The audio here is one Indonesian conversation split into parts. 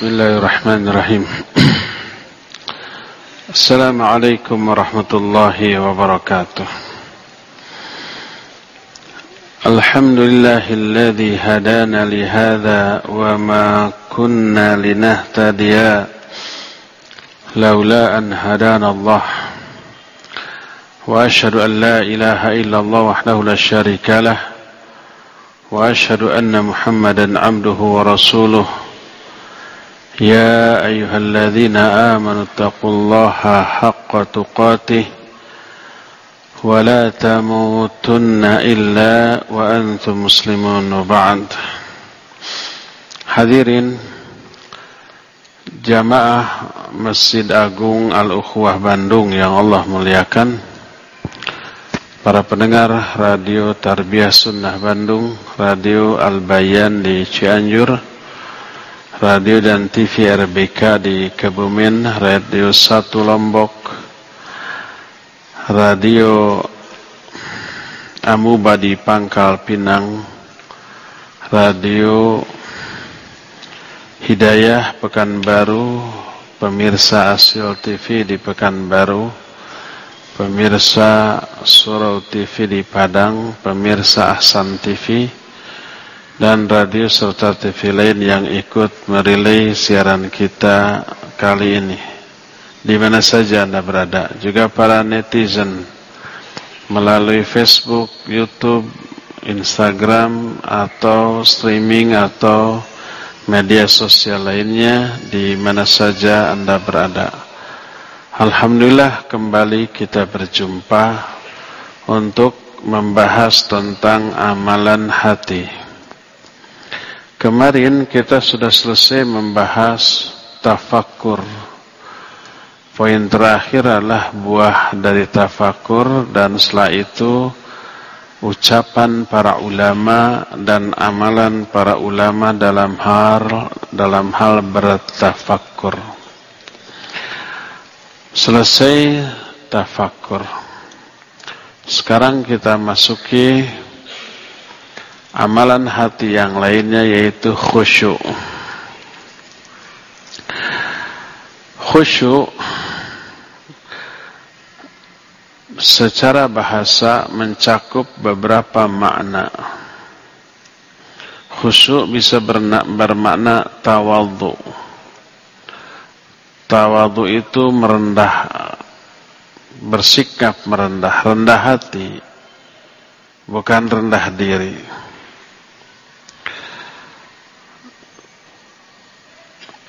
بسم الله الرحمن الرحيم. السلام عليكم ورحمة الله وبركاته. الحمد لله الذي هدانا لهذا وما كنا لنهتدي لولا أن هدانا الله. وأشهد أن لا إله إلا الله وحده لا شريك له. وأشهد أن محمدا عبده ورسوله. يا أيها الذين آمنوا اتقوا الله حق تقاته ولا تموتن إلا وأنتم مسلمون وبعد Hadirin Jamaah Masjid Agung Al-Ukhwah Bandung yang Allah muliakan Para pendengar Radio Tarbiyah Sunnah Bandung Radio Al-Bayan di Cianjur Radio dan TV RBK di Kebumen, Radio 1 Lombok, Radio Amuba di Pangkal Pinang, Radio Hidayah Pekanbaru, pemirsa Asil TV di Pekanbaru, pemirsa Surau TV di Padang, pemirsa Ahsan TV, dan radio serta TV lain yang ikut merilai siaran kita kali ini. Di mana saja Anda berada, juga para netizen melalui Facebook, YouTube, Instagram atau streaming atau media sosial lainnya di mana saja Anda berada. Alhamdulillah kembali kita berjumpa untuk membahas tentang amalan hati. Kemarin kita sudah selesai membahas tafakur. Poin terakhir adalah buah dari tafakur dan setelah itu ucapan para ulama dan amalan para ulama dalam hal dalam hal bertafakur. Selesai tafakur. Sekarang kita masuki amalan hati yang lainnya yaitu khusyuk. Khusyuk secara bahasa mencakup beberapa makna. Khusyuk bisa bermakna tawadhu. Tawadhu itu merendah bersikap merendah, rendah hati, bukan rendah diri.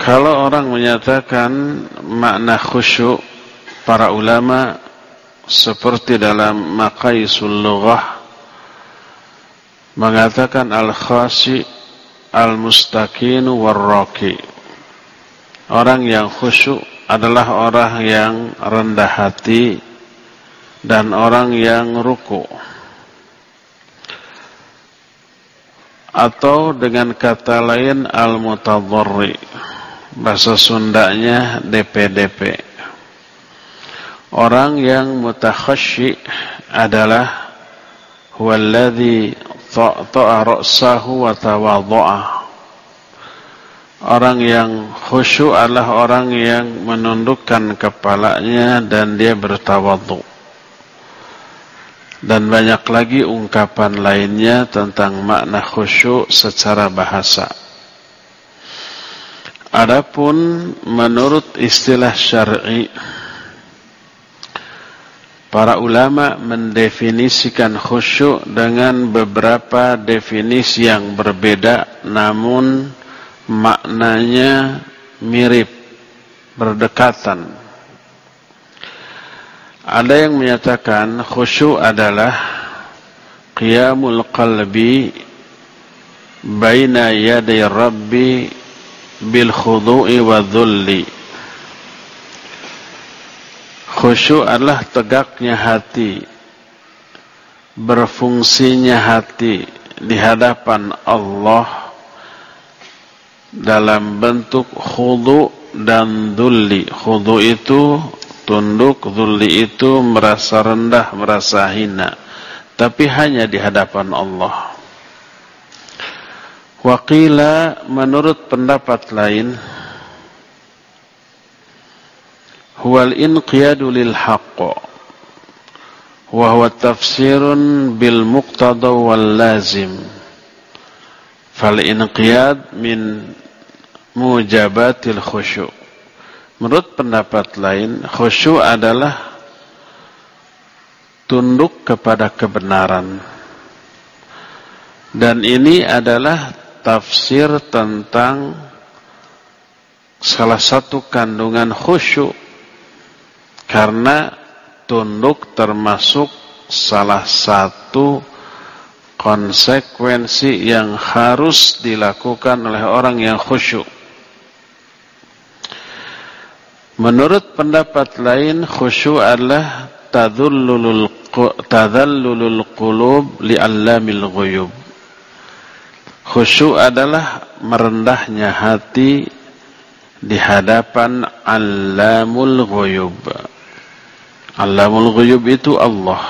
Kalau orang menyatakan makna khusyuk para ulama seperti dalam maqaisul lughah mengatakan al-khasi al-mustaqin war-raqi. Orang yang khusyuk adalah orang yang rendah hati dan orang yang ruku. Atau dengan kata lain al-mutadharri bahasa Sundanya DPDP. Orang yang mutakhasyi adalah huwallazi ta'ta'a ra'sahu wa tawadha'a. Orang yang khusyuk adalah orang yang menundukkan kepalanya dan dia bertawadhu. Dan banyak lagi ungkapan lainnya tentang makna khusyuk secara bahasa. Adapun menurut istilah syar'i para ulama mendefinisikan khusyuk dengan beberapa definisi yang berbeda namun maknanya mirip berdekatan. Ada yang menyatakan khusyuk adalah qiyamul qalbi baina yaday rabbi bil khudu'i wa dhulli khusyuk adalah tegaknya hati berfungsinya hati di hadapan Allah dalam bentuk khudu dan dhulli. Khudu itu tunduk dhulli itu merasa rendah merasa hina. Tapi hanya di hadapan Allah Waqila menurut pendapat lain huwal inqiyadu lil haqq wa huwa tafsirun bil muqtada wal lazim. Fal inqiyad min mujabatil khusyu. Menurut pendapat lain khusyu adalah tunduk kepada kebenaran. Dan ini adalah tafsir tentang salah satu kandungan khusyuk karena tunduk termasuk salah satu konsekuensi yang harus dilakukan oleh orang yang khusyuk. Menurut pendapat lain, khusyuk adalah tadallulul qulub li'allamil ghuyub. Khusyuk adalah merendahnya hati di hadapan Allamul Ghuyub. Allamul Ghuyub itu Allah.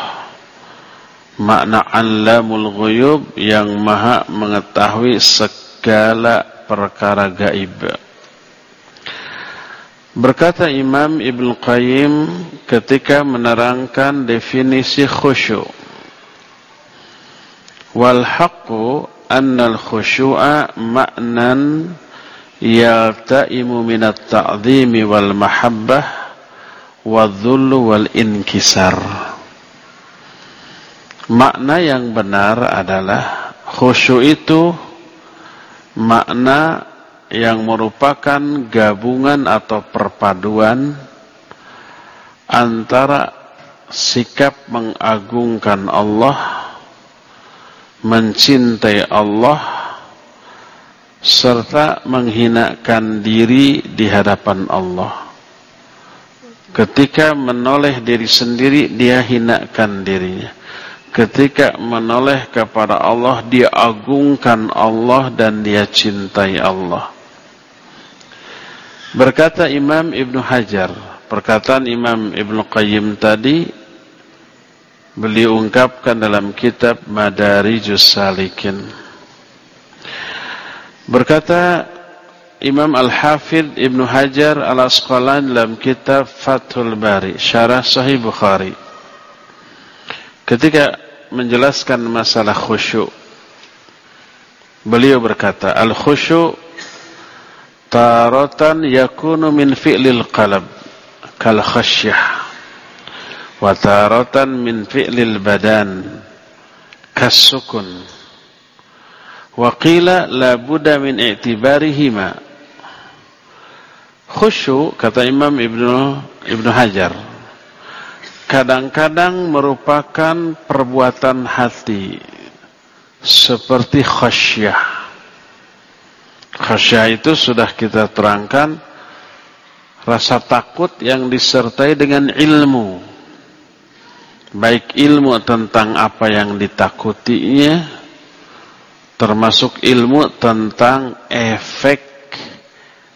Makna Allamul Ghuyub yang maha mengetahui segala perkara gaib. Berkata Imam Ibn Qayyim ketika menerangkan definisi khusyuk. Wal annal khusyu'a ma'nan yaltaimu minat ta'zimi wal mahabbah wadhullu wal inkisar. Makna yang benar adalah khusyuk itu makna yang merupakan gabungan atau perpaduan antara sikap mengagungkan Allah mencintai Allah serta menghinakan diri di hadapan Allah. Ketika menoleh diri sendiri, dia hinakan dirinya. Ketika menoleh kepada Allah, dia agungkan Allah dan dia cintai Allah. Berkata Imam Ibn Hajar, perkataan Imam Ibn Qayyim tadi, beliau ungkapkan dalam kitab Madarijus Salikin. Berkata Imam Al-Hafidh Ibn Hajar Al-Asqalan dalam kitab Fathul Bari, Syarah Sahih Bukhari. Ketika menjelaskan masalah khusyuk, beliau berkata, Al-khusyuk taratan yakunu min fi'lil qalab kal khasyah wa taratan min fi'lil badan kas sukun Wa qila la budda min i'tibarihima. Khusyu kata Imam Ibnu Ibnu Hajar kadang-kadang merupakan perbuatan hati seperti khasyah. Khasyah itu sudah kita terangkan rasa takut yang disertai dengan ilmu. Baik ilmu tentang apa yang ditakutinya termasuk ilmu tentang efek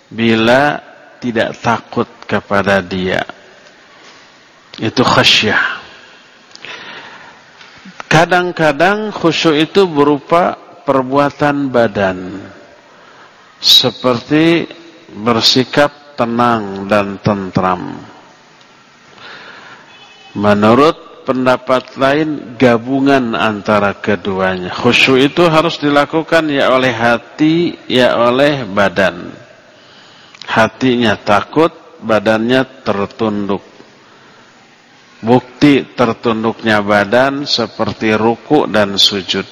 bila tidak takut kepada dia. Itu khasyah. Kadang-kadang khusyuk itu berupa perbuatan badan seperti bersikap tenang dan tentram. Menurut pendapat lain gabungan antara keduanya. Khusyuk itu harus dilakukan ya oleh hati, ya oleh badan. Hatinya takut, badannya tertunduk. Bukti tertunduknya badan seperti ruku dan sujud.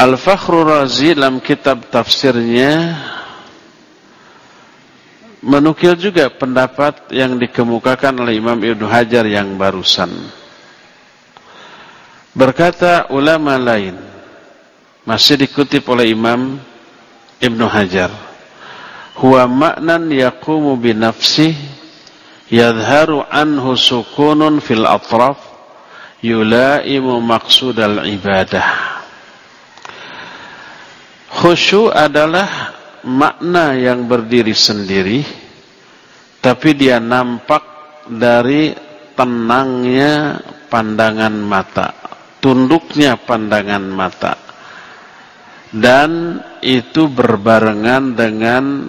Al-Fakhrur Razi dalam kitab tafsirnya menukil juga pendapat yang dikemukakan oleh Imam Ibnu Hajar yang barusan. Berkata ulama lain, masih dikutip oleh Imam Ibnu Hajar, huwa ma'nan yaqumu bi nafsi yadhharu anhu sukunun fil atraf yulaimu maqsudal ibadah. Khusyuk adalah makna yang berdiri sendiri tapi dia nampak dari tenangnya pandangan mata tunduknya pandangan mata dan itu berbarengan dengan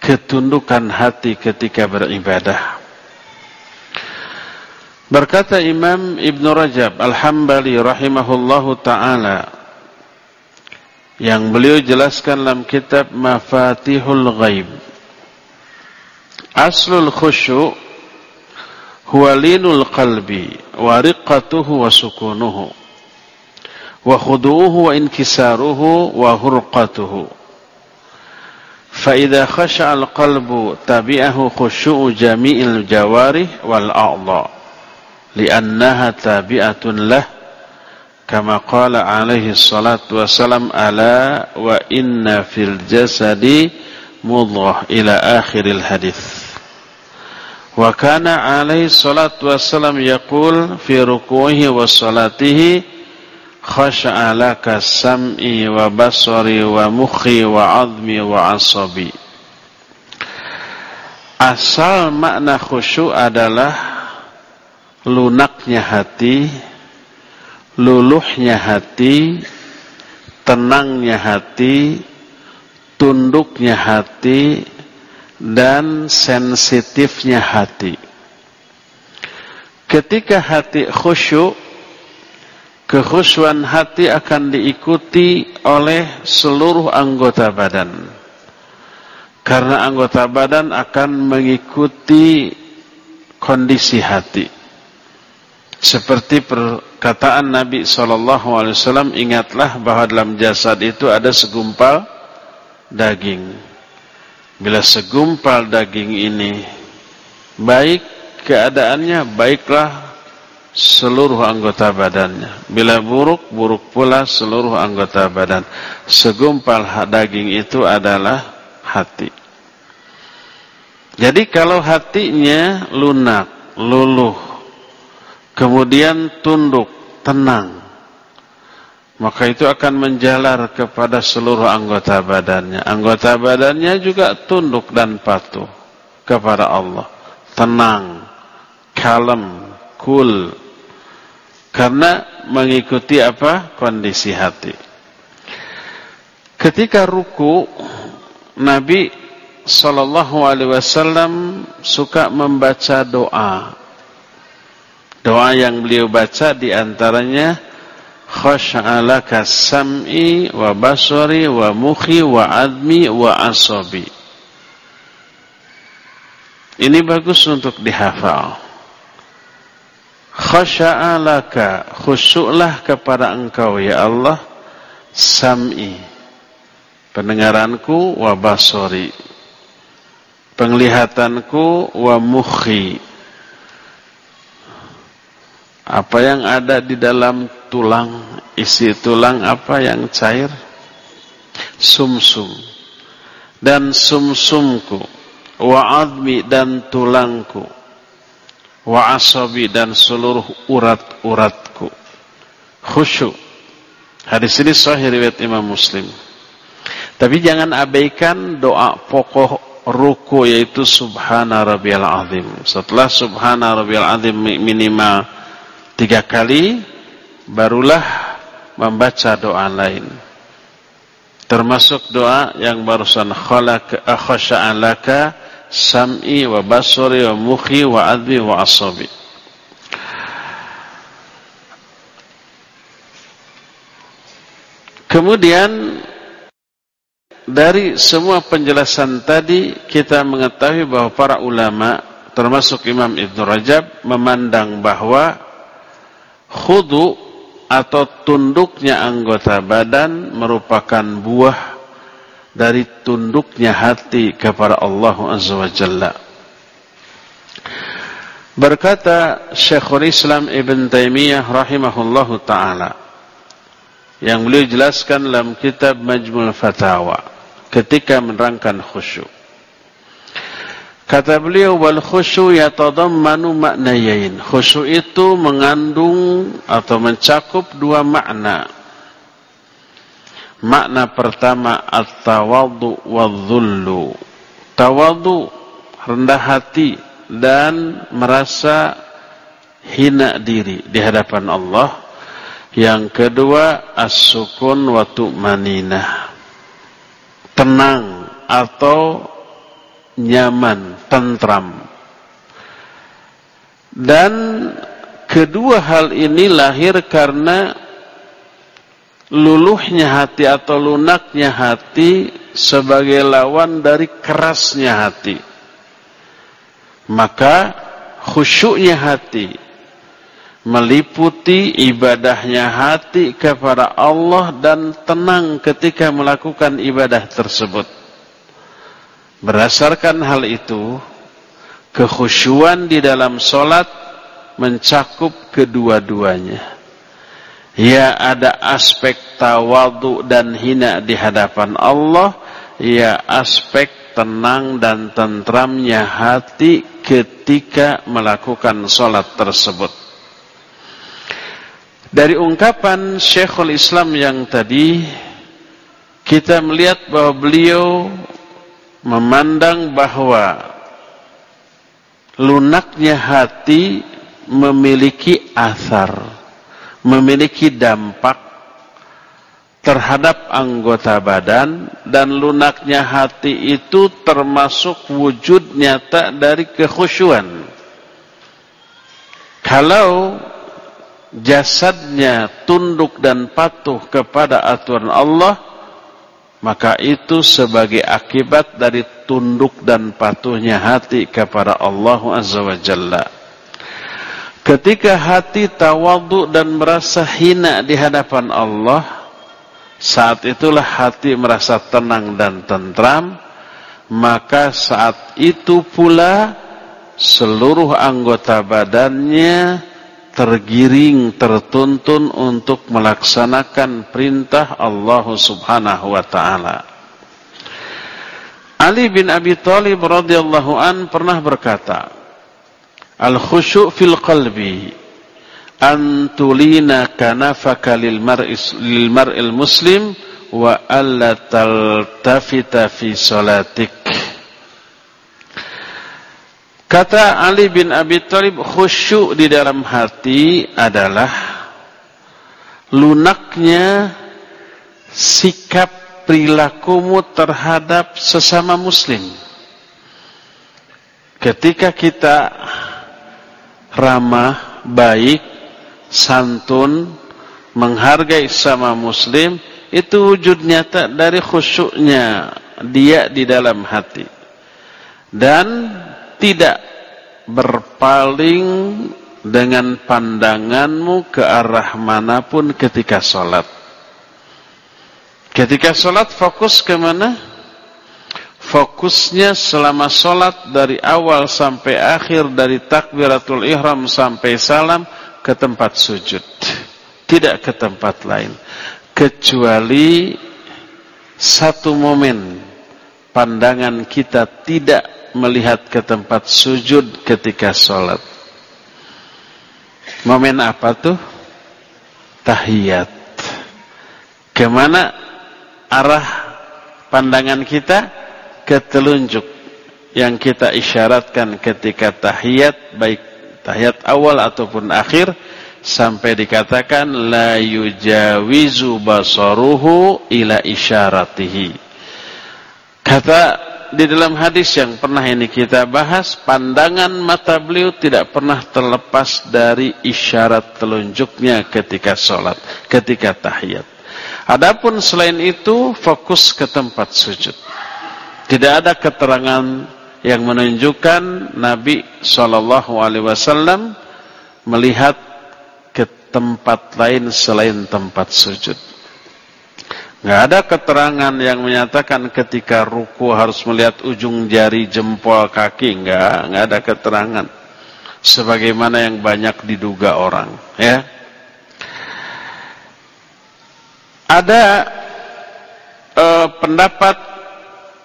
ketundukan hati ketika beribadah. Berkata Imam Ibn Rajab Al-Hambali rahimahullahu ta'ala yang beliau jelaskan dalam kitab Mafatihul Ghaib. Aslul khusyu' huwa linul qalbi wa riqqatuhu wa sukunuhu wa khudu'uhu wa inkisaruhu wa hurqatuhu. Fa idza khasha'a al-qalbu tabi'ahu khushu'u jami'il jawarih wal a'dha li'annaha tabi'atun lahu kama qala alaihi salatu Wasalam ala wa inna fil jasadi mudghah ila akhiril hadis wa kana alaihi salatu Wasalam yaqul fi rukuhi wa salatihi khasha'a laka sam'i wa basari wa mukhi wa azmi wa asabi. Asal makna khusyuk adalah lunaknya hati luluhnya hati, tenangnya hati, tunduknya hati, dan sensitifnya hati. Ketika hati khusyuk, Kekhusyuan hati akan diikuti oleh seluruh anggota badan. Karena anggota badan akan mengikuti kondisi hati. Seperti perkataan Nabi SAW, ingatlah bahwa dalam jasad itu ada segumpal daging. Bila segumpal daging ini baik keadaannya, baiklah seluruh anggota badannya. Bila buruk, buruk pula seluruh anggota badan. Segumpal daging itu adalah hati. Jadi kalau hatinya lunak, luluh, kemudian tunduk, tenang, maka itu akan menjalar kepada seluruh anggota badannya. Anggota badannya juga tunduk dan patuh kepada Allah. Tenang, kalem, cool, karena mengikuti apa? Kondisi hati. Ketika ruku, Nabi Sallallahu Alaihi Wasallam suka membaca doa. Doa yang beliau baca di antaranya khash'alaka sam'i wa basari wa mukhi wa admi wa asabi. Ini bagus untuk dihafal khasya'alaka khusyuklah kepada engkau ya Allah sam'i pendengaranku wa basori penglihatanku wa mukhi apa yang ada di dalam tulang isi tulang apa yang cair sumsum -sum. dan sumsumku wa admi dan tulangku wa asabi dan seluruh urat-uratku. Khusyuk. Hadis ini sahih riwayat Imam Muslim. Tapi jangan abaikan doa pokok ruku yaitu subhana rabbiyal azim. Setelah subhana rabbiyal azim minimal tiga kali barulah membaca doa lain. Termasuk doa yang barusan khalaq laka sam'i wa basari wa mukhi wa adbi wa asabi. Kemudian dari semua penjelasan tadi kita mengetahui bahwa para ulama termasuk Imam Ibn Rajab memandang bahwa khudu atau tunduknya anggota badan merupakan buah dari tunduknya hati kepada Allah Azza wa Jalla. Berkata Syekhul Islam Ibn Taimiyah rahimahullahu taala yang beliau jelaskan dalam kitab Majmul Fatawa ketika menerangkan khusyuk. Kata beliau wal khusyu yatadammanu maknayain. Khusyuk itu mengandung atau mencakup dua makna. Makna pertama at-tawadhu wadh-dhullu. Tawadhu rendah hati dan merasa hina diri di hadapan Allah. Yang kedua as-sukun wa tu'maninah. Tenang atau nyaman, tentram. Dan kedua hal ini lahir karena luluhnya hati atau lunaknya hati sebagai lawan dari kerasnya hati. Maka khusyuknya hati meliputi ibadahnya hati kepada Allah dan tenang ketika melakukan ibadah tersebut. Berdasarkan hal itu, kekhusyuan di dalam solat mencakup kedua-duanya. Ya ada aspek tawadu dan hina di hadapan Allah, ya aspek tenang dan tentramnya hati ketika melakukan solat tersebut. Dari ungkapan Syekhul Islam yang tadi kita melihat bahwa beliau memandang bahwa lunaknya hati memiliki asar, memiliki dampak terhadap anggota badan dan lunaknya hati itu termasuk wujud nyata dari kekhusyuan. Kalau jasadnya tunduk dan patuh kepada aturan Allah maka itu sebagai akibat dari tunduk dan patuhnya hati kepada Allah Azza wa Jalla. Ketika hati tawadhu dan merasa hina di hadapan Allah saat itulah hati merasa tenang dan tentram maka saat itu pula seluruh anggota badannya tergiring, tertuntun untuk melaksanakan perintah Allah Subhanahu wa taala. Ali bin Abi Thalib radhiyallahu an pernah berkata, "Al-khusyu' fil qalbi an tulina kanafaka lil mar'is lil mar'il muslim wa alla taltafita fi salatik." Kata Ali bin Abi Thalib khusyuk di dalam hati adalah lunaknya sikap perilakumu terhadap sesama muslim. Ketika kita ramah, baik, santun, menghargai sama muslim, itu wujud nyata dari khusyuknya dia di dalam hati. Dan tidak berpaling dengan pandanganmu ke arah mana pun ketika sholat. Ketika sholat fokus ke mana? Fokusnya selama sholat dari awal sampai akhir dari takbiratul ihram sampai salam ke tempat sujud. Tidak ke tempat lain. Kecuali satu momen pandangan kita tidak melihat ke tempat sujud ketika sholat. Momen apa tuh? Tahiyat. Ke mana arah pandangan kita? Ke telunjuk yang kita isyaratkan ketika tahiyat, baik tahiyat awal ataupun akhir, sampai dikatakan la yujawizu basaruhu ila isyaratihi. Kata di dalam hadis yang pernah ini kita bahas, pandangan mata beliau tidak pernah terlepas dari isyarat telunjuknya ketika sholat, ketika tahiyat. Adapun selain itu, fokus ke tempat sujud. Tidak ada keterangan yang menunjukkan Nabi Shallallahu Alaihi Wasallam melihat ke tempat lain selain tempat sujud. Nggak ada keterangan yang menyatakan ketika ruku harus melihat ujung jari jempol kaki. Nggak, nggak ada keterangan. Sebagaimana yang banyak diduga orang. Ya. Ada uh, pendapat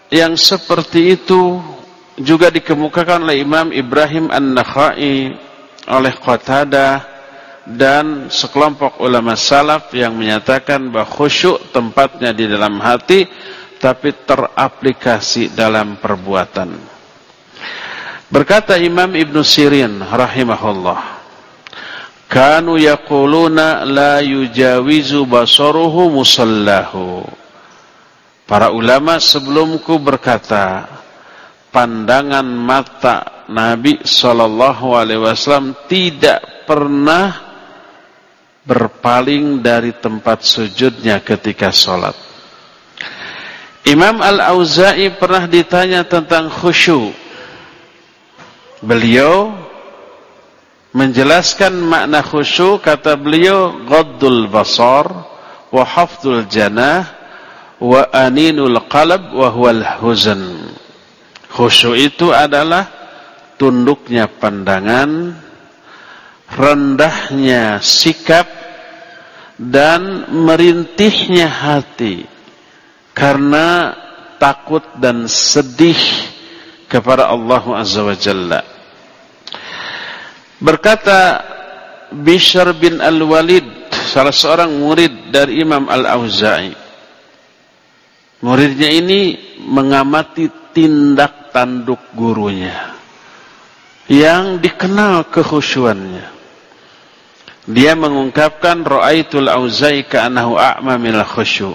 yang seperti itu juga dikemukakan oleh Imam Ibrahim An-Nakhai oleh Qatadah dan sekelompok ulama salaf yang menyatakan bahwa khusyuk tempatnya di dalam hati tapi teraplikasi dalam perbuatan. Berkata Imam Ibn Sirin rahimahullah, "Kanu yaquluna la yujawizu basaruhu musallahu." Para ulama sebelumku berkata, pandangan mata Nabi Shallallahu Alaihi Wasallam tidak pernah berpaling dari tempat sujudnya ketika sholat. Imam Al-Auza'i pernah ditanya tentang khusyuk. Beliau menjelaskan makna khusyuk kata beliau ghaddul basar wa hafdul janah wa aninul qalb wa huwal huzn. Khusyuk itu adalah tunduknya pandangan, rendahnya sikap dan merintihnya hati karena takut dan sedih kepada Allah Azza wa Jalla. Berkata Bishr bin Al-Walid, salah seorang murid dari Imam Al-Auza'i. Muridnya ini mengamati tindak tanduk gurunya yang dikenal kekhusyuannya. Dia mengungkapkan ra'aitul Auza'i ka'annahu a'ma minal khusyu'.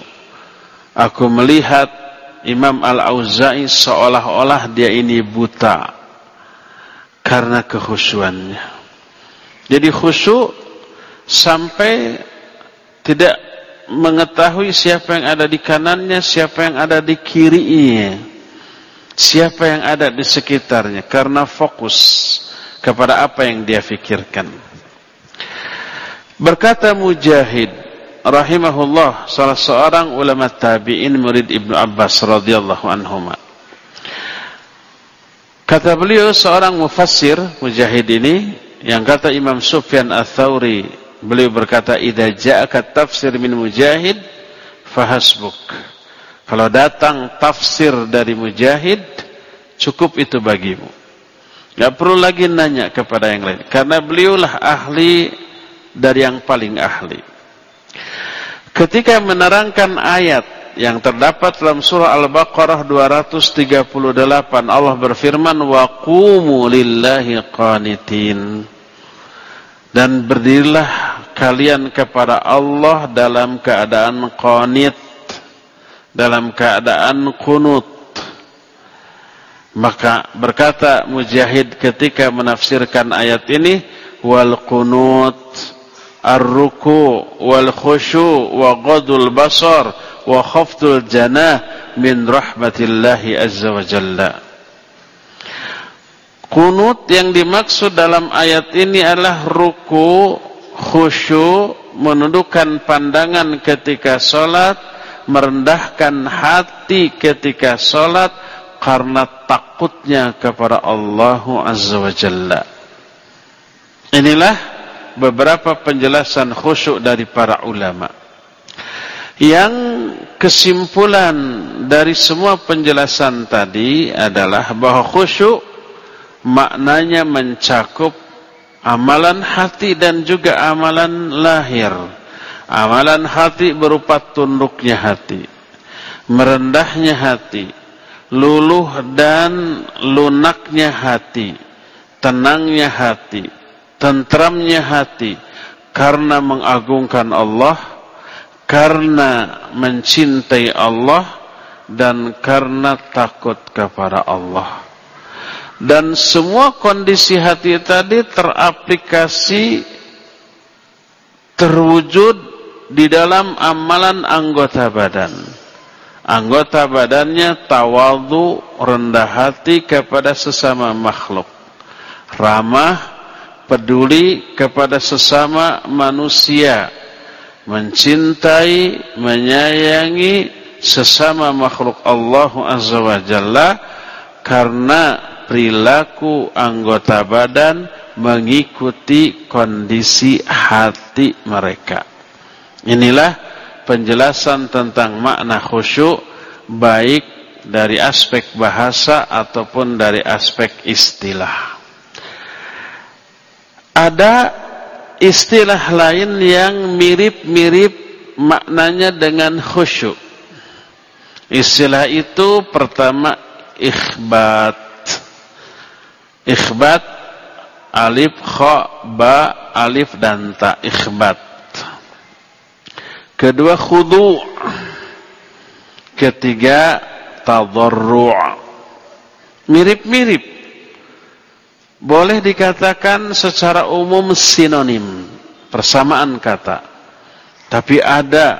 Aku melihat Imam Al-Auza'i seolah-olah dia ini buta karena kekhusyuannya. Jadi khusyuk sampai tidak mengetahui siapa yang ada di kanannya, siapa yang ada di kirinya, siapa yang ada di sekitarnya karena fokus kepada apa yang dia fikirkan. Berkata Mujahid rahimahullah salah seorang ulama tabi'in murid Ibnu Abbas radhiyallahu anhuma. Kata beliau seorang mufassir mujahid ini yang kata Imam Sufyan Ats-Tsauri beliau berkata idza ja'aka tafsir min mujahid fahasbuk. Kalau datang tafsir dari mujahid cukup itu bagimu. Enggak perlu lagi nanya kepada yang lain karena beliaulah ahli dari yang paling ahli. Ketika menerangkan ayat yang terdapat dalam surah Al-Baqarah 238 Allah berfirman wa lillahi qanitin. Dan berdirilah kalian kepada Allah dalam keadaan qanit dalam keadaan kunut maka berkata Mujahid ketika menafsirkan ayat ini wal kunut ar-ruku' wal khusyu' wa ghadul basar wa khafdul janah min rahmatillahi azza wa jalla. Kunut yang dimaksud dalam ayat ini adalah ruku, khusyuk, menundukkan pandangan ketika solat, merendahkan hati ketika solat karena takutnya kepada Allah Azza wa Jalla. Inilah beberapa penjelasan khusyuk dari para ulama. Yang kesimpulan dari semua penjelasan tadi adalah bahwa khusyuk maknanya mencakup amalan hati dan juga amalan lahir. Amalan hati berupa tunduknya hati, merendahnya hati, luluh dan lunaknya hati, tenangnya hati, tentramnya hati karena mengagungkan Allah, karena mencintai Allah dan karena takut kepada Allah. Dan semua kondisi hati tadi teraplikasi terwujud di dalam amalan anggota badan. Anggota badannya tawadu, rendah hati kepada sesama makhluk. Ramah peduli kepada sesama manusia, mencintai, menyayangi sesama makhluk Allah Azza wa Jalla karena perilaku anggota badan mengikuti kondisi hati mereka. Inilah penjelasan tentang makna khusyuk baik dari aspek bahasa ataupun dari aspek istilah. Ada istilah lain yang mirip-mirip maknanya dengan khusyuk. Istilah itu pertama ikhbat. Ikhbat alif kha ba alif dan ta ikhbat. Kedua khudu. Ketiga tadarru'. mirip-mirip. Boleh dikatakan secara umum sinonim, persamaan kata. Tapi ada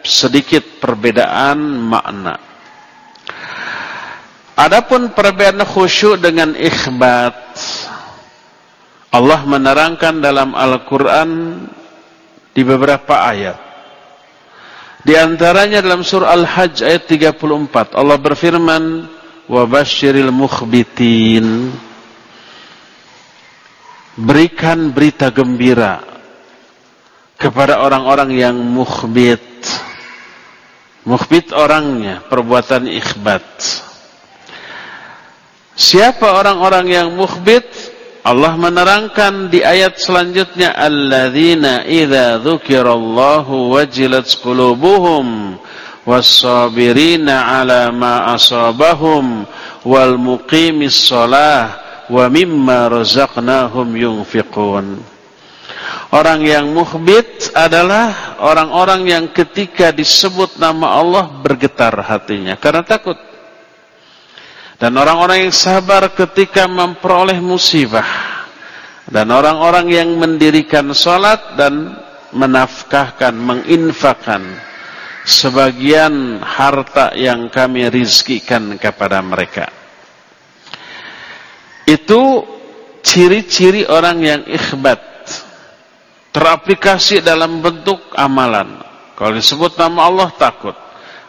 sedikit perbedaan makna. Adapun perbedaan khusyuk dengan ikhbat, Allah menerangkan dalam Al-Quran di beberapa ayat. Di antaranya dalam surah Al-Hajj ayat 34 Allah berfirman wa basyiril mukhbitin berikan berita gembira kepada orang-orang yang mukhbit. Mukhbit orangnya perbuatan ikhbat. Siapa orang-orang yang mukhbit? Allah menerangkan di ayat selanjutnya alladzina idza dzukirallahu wajilat qulubuhum was-sabirina 'ala ma asabahum wal muqimis wa mimma razaqnahum yunfiqun Orang yang mukhbit adalah orang-orang yang ketika disebut nama Allah bergetar hatinya karena takut dan orang-orang yang sabar ketika memperoleh musibah. Dan orang-orang yang mendirikan sholat dan menafkahkan, menginfakkan sebagian harta yang kami rizkikan kepada mereka. Itu ciri-ciri orang yang ikhbat. Teraplikasi dalam bentuk amalan. Kalau disebut nama Allah takut.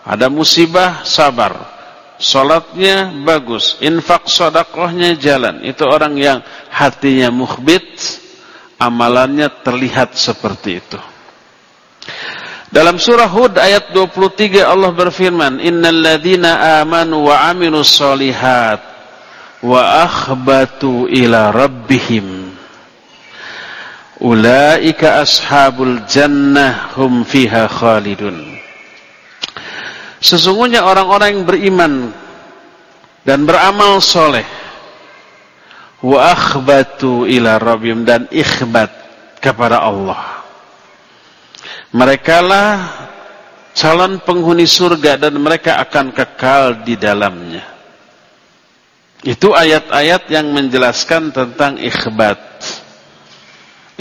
Ada musibah sabar. Salatnya bagus, infak sodakohnya jalan. Itu orang yang hatinya mukhbit, amalannya terlihat seperti itu. Dalam surah Hud ayat 23 Allah berfirman, Innal ladhina amanu wa aminu solihat wa akhbatu ila rabbihim. Ulaika ashabul jannah hum fiha khalidun. Sesungguhnya orang-orang yang beriman dan beramal soleh wa akhbatu ila rabbim dan ikhbat kepada Allah. Mereka lah calon penghuni surga dan mereka akan kekal di dalamnya. Itu ayat-ayat yang menjelaskan tentang ikhbat.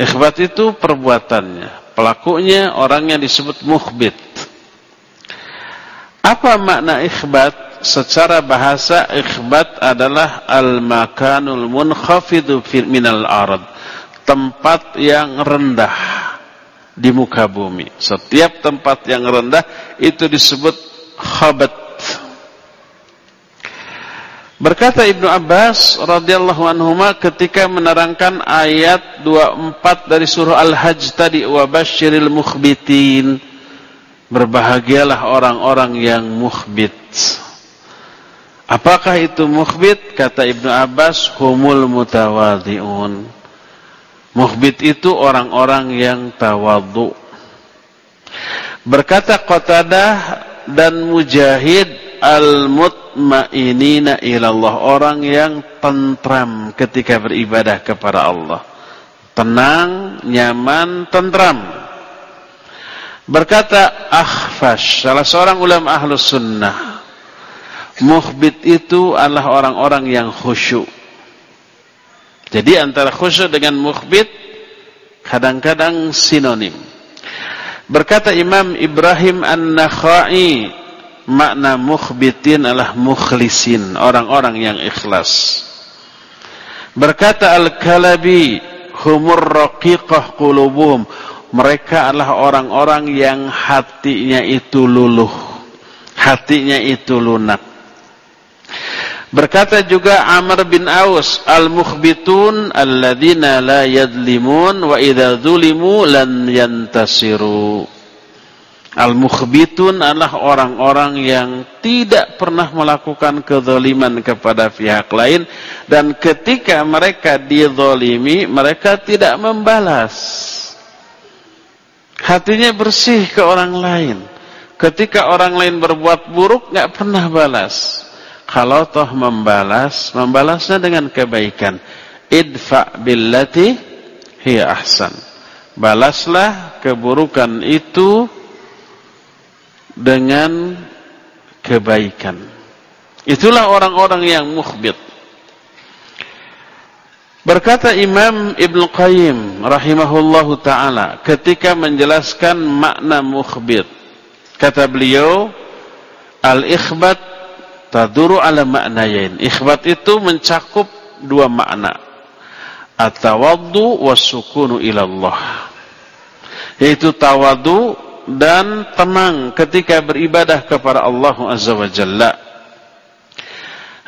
Ikhbat itu perbuatannya. Pelakunya orang yang disebut mukhbit. Apa makna ikhbat? Secara bahasa ikhbat adalah al-makanul munkhafidu minal ard. Tempat yang rendah di muka bumi. Setiap tempat yang rendah itu disebut khabat. Berkata Ibnu Abbas radhiyallahu anhu ketika menerangkan ayat 24 dari surah Al-Hajj tadi wa basyiril mukhbitin Berbahagialah orang-orang yang mukhbit. Apakah itu mukhbit? Kata Ibnu Abbas, humul mutawadhi'un. Mukhbit itu orang-orang yang tawadhu. Berkata Qatadah dan Mujahid al-mutmainina ilallah. Orang yang tentram ketika beribadah kepada Allah. Tenang, nyaman, tentram. Berkata Akhfash, salah seorang ulama ahlus sunnah. Mukhbit itu adalah orang-orang yang khusyuk. Jadi antara khusyuk dengan mukhbit kadang-kadang sinonim. Berkata Imam Ibrahim An-Nakhai, makna mukhbitin adalah mukhlisin, orang-orang yang ikhlas. Berkata Al-Kalabi, humur raqiqah qulubuhum, mereka adalah orang-orang yang hatinya itu luluh, hatinya itu lunak. Berkata juga Amr bin Aus, al-mukhbitun alladzina la yadlimun wa idza zulimu lan yantasiru. Al-mukhbitun adalah orang-orang yang tidak pernah melakukan kezaliman kepada pihak lain dan ketika mereka dizalimi mereka tidak membalas. Hatinya bersih ke orang lain. Ketika orang lain berbuat buruk, nggak pernah balas. Kalau toh membalas, membalasnya dengan kebaikan. Idfa billati hiya ahsan. Balaslah keburukan itu dengan kebaikan. Itulah orang-orang yang mukhbit. Berkata Imam Ibn Qayyim rahimahullahu taala ketika menjelaskan makna mukhbir. Kata beliau, al-ikhbat taduru ala maknayain. Ikhbat itu mencakup dua makna. At-tawaddu was-sukunu ila Allah. Yaitu tawadu dan tenang ketika beribadah kepada Allah Azza wa Jalla.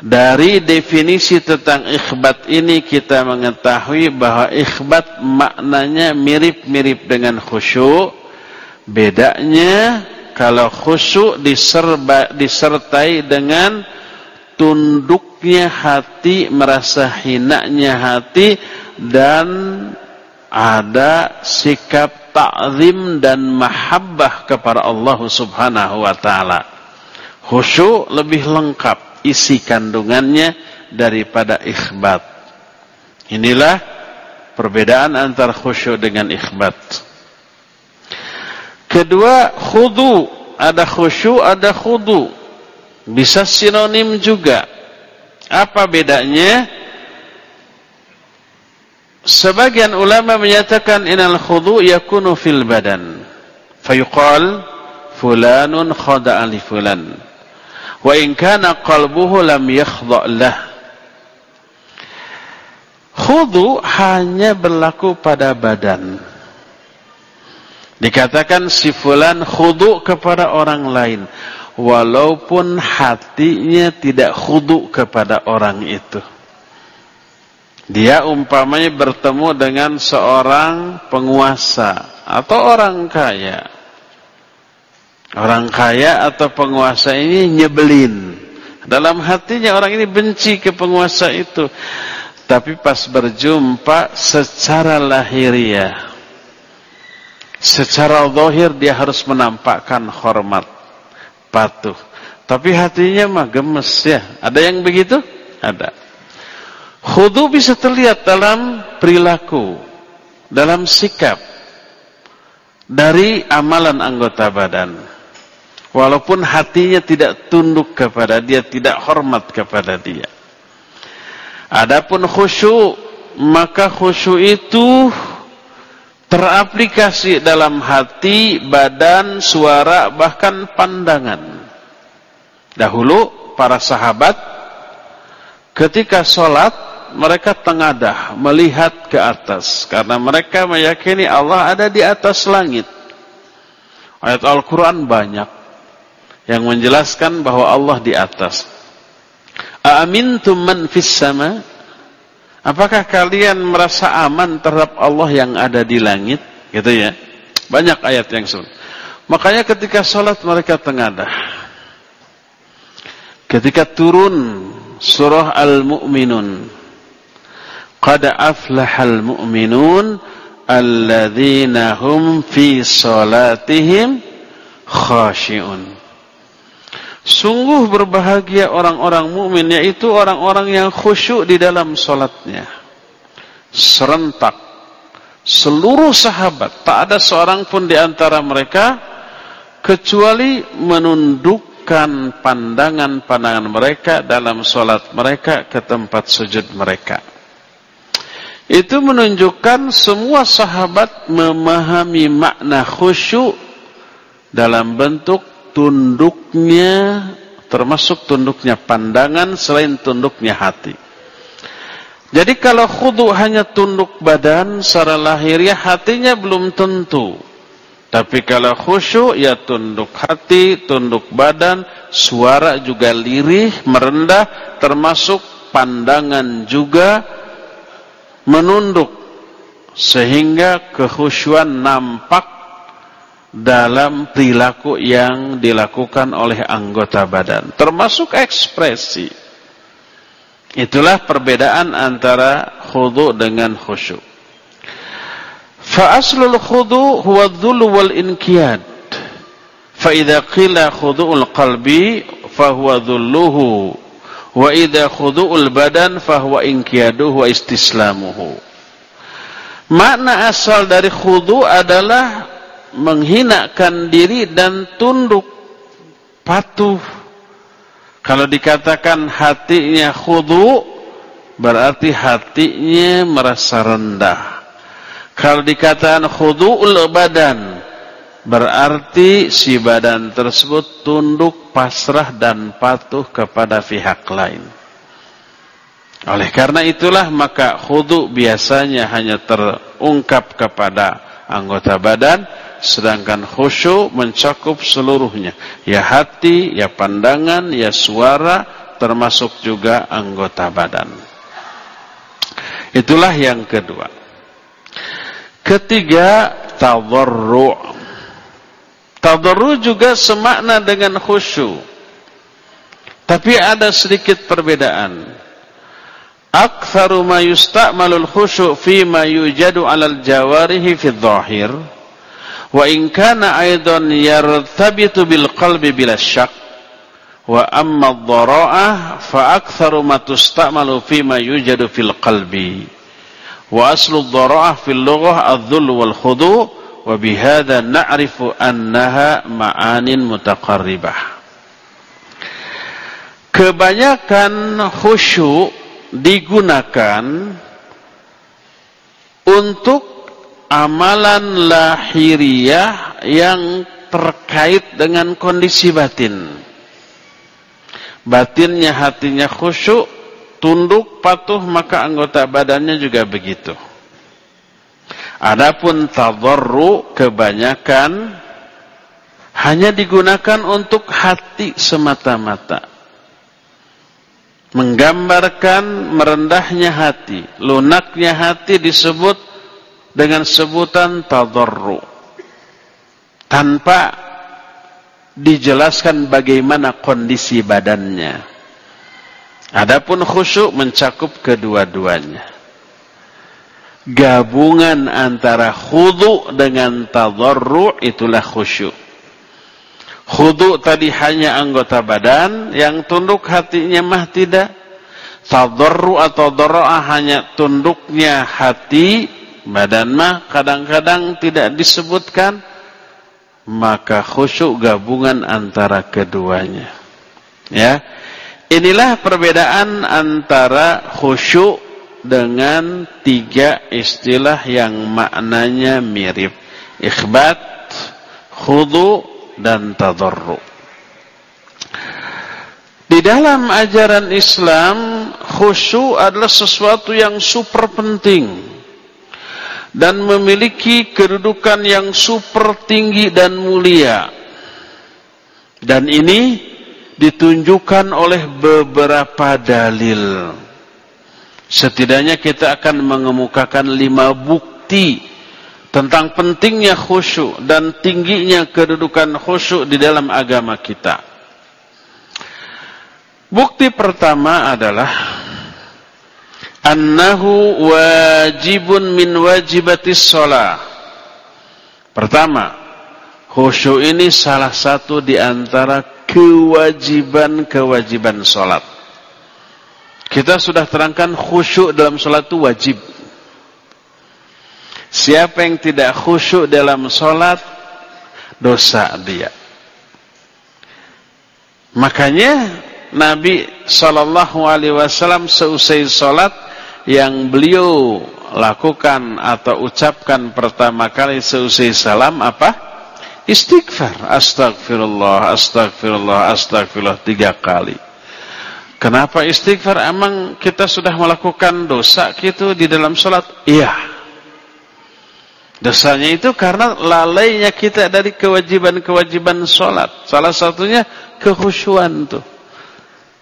Dari definisi tentang ikhbat ini kita mengetahui bahwa ikhbat maknanya mirip-mirip dengan khusyuk. Bedanya kalau khusyuk diserba, disertai dengan tunduknya hati, merasa hinanya hati dan ada sikap ta'zim dan mahabbah kepada Allah Subhanahu wa taala. Khusyuk lebih lengkap isi kandungannya daripada ikhbat. Inilah perbedaan antara khusyuk dengan ikhbat. Kedua, khudu. Ada khusyuk, ada khudu. Bisa sinonim juga. Apa bedanya? Sebagian ulama menyatakan inal khudu yakunu fil badan. Fayuqal fulanun khada'a li fulan. Wa in kana qalbuhu lam yakhdha' lah. Khudu hanya berlaku pada badan. Dikatakan si fulan khudu kepada orang lain walaupun hatinya tidak khudu kepada orang itu dia umpamanya bertemu dengan seorang penguasa atau orang kaya Orang kaya atau penguasa ini nyebelin. Dalam hatinya orang ini benci ke penguasa itu. Tapi pas berjumpa secara lahiriah. Secara zahir dia harus menampakkan hormat. Patuh. Tapi hatinya mah gemes ya. Ada yang begitu? Ada. Khudu bisa terlihat dalam perilaku. Dalam sikap. Dari amalan anggota badan. Walaupun hatinya tidak tunduk kepada dia, tidak hormat kepada dia. Adapun khusyuk, maka khusyuk itu teraplikasi dalam hati, badan, suara, bahkan pandangan. Dahulu para sahabat ketika sholat mereka tengadah melihat ke atas karena mereka meyakini Allah ada di atas langit. Ayat Al-Quran banyak yang menjelaskan bahwa Allah di atas. Aamintum man fis sama? Apakah kalian merasa aman terhadap Allah yang ada di langit? Gitu ya. Banyak ayat yang sebut. Makanya ketika sholat mereka tengadah. Ketika turun surah Al-Mu'minun. Qad aflahal mu'minun alladzina hum fi salatihim khashi'un. Sungguh berbahagia orang-orang mukmin yaitu orang-orang yang khusyuk di dalam solatnya. Serentak. Seluruh sahabat, tak ada seorang pun di antara mereka kecuali menundukkan pandangan-pandangan mereka dalam solat mereka ke tempat sujud mereka. Itu menunjukkan semua sahabat memahami makna khusyuk dalam bentuk tunduknya termasuk tunduknya pandangan selain tunduknya hati. Jadi kalau khudu hanya tunduk badan secara lahiriah hatinya belum tentu. Tapi kalau khusyuk ya tunduk hati, tunduk badan, suara juga lirih, merendah, termasuk pandangan juga menunduk sehingga kekhusyuan nampak dalam perilaku yang dilakukan oleh anggota badan termasuk ekspresi. Itulah perbedaan antara khudu dengan khusyuk. Fa aslul khudu huwa dhulu wal inkiyad fa idza qila khudu'ul qalbi fa huwa dhulluhu wa idza khudu'ul badan fa huwa inkiyaduhu wa istislamuhu makna asal dari khudu adalah menghinakan diri dan tunduk patuh kalau dikatakan hatinya khudu berarti hatinya merasa rendah. Kalau dikatakan khudu'ul badan, berarti si badan tersebut tunduk, pasrah dan patuh kepada pihak lain. Oleh karena itulah maka khudu biasanya hanya terungkap kepada anggota badan, sedangkan khusyuk mencakup seluruhnya. Ya hati, ya pandangan, ya suara, termasuk juga anggota badan. Itulah yang kedua. Ketiga, tadarru'. Tadarru' juga semakna dengan khusyuk. Tapi ada sedikit perbedaan. Aktsaru ma yusta'malul khusyu' fi ma yujadu 'alal jawarihi fi dhahir wa in kana aidan yartabitu bil qalbi bila syak wa amma ad-dhara'ah fa aktsaru ma tusta'malu fi ma yujadu fil qalbi wa aslu ad-dhara'ah fil lughah adh-dhull wal khudu' wa bihadha na'rifu annaha ma'anin mutaqarribah kebanyakan khusyuk digunakan untuk amalan lahiriah yang terkait dengan kondisi batin. Batinnya hatinya khusyuk, tunduk, patuh, maka anggota badannya juga begitu. Adapun tadarru kebanyakan hanya digunakan untuk hati semata-mata menggambarkan merendahnya hati, lunaknya hati disebut dengan sebutan tadarru. Tanpa dijelaskan bagaimana kondisi badannya. Adapun khusyuk mencakup kedua-duanya. Gabungan antara khudu dengan tadarru itulah khusyuk. Khudu tadi hanya anggota badan, yang tunduk hatinya mah tidak. Tadarru atau doro'ah hanya tunduknya hati, badan mah kadang-kadang tidak disebutkan. Maka khusyuk gabungan antara keduanya. Ya. Inilah perbedaan antara khusyuk dengan tiga istilah yang maknanya mirip. Ikhbat, khudu, dan tadarru. Di dalam ajaran Islam, khusyuk adalah sesuatu yang super penting dan memiliki kedudukan yang super tinggi dan mulia. Dan ini ditunjukkan oleh beberapa dalil. Setidaknya kita akan mengemukakan lima bukti tentang pentingnya khusyuk dan tingginya kedudukan khusyuk di dalam agama kita. Bukti pertama adalah annahu wajibun min wajibatis shalah. Pertama, khusyuk ini salah satu di antara kewajiban-kewajiban salat. Kita sudah terangkan khusyuk dalam salat itu wajib. Siapa yang tidak khusyuk dalam sholat, dosa dia. Makanya Nabi Shallallahu Alaihi Wasallam seusai sholat yang beliau lakukan atau ucapkan pertama kali seusai salam apa? Istighfar. Astagfirullah, astagfirullah, astagfirullah tiga kali. Kenapa istighfar? Emang kita sudah melakukan dosa gitu di dalam sholat? Iya. Dosanya itu karena lalainya kita dari kewajiban-kewajiban sholat. Salah satunya kekhusyuan tuh.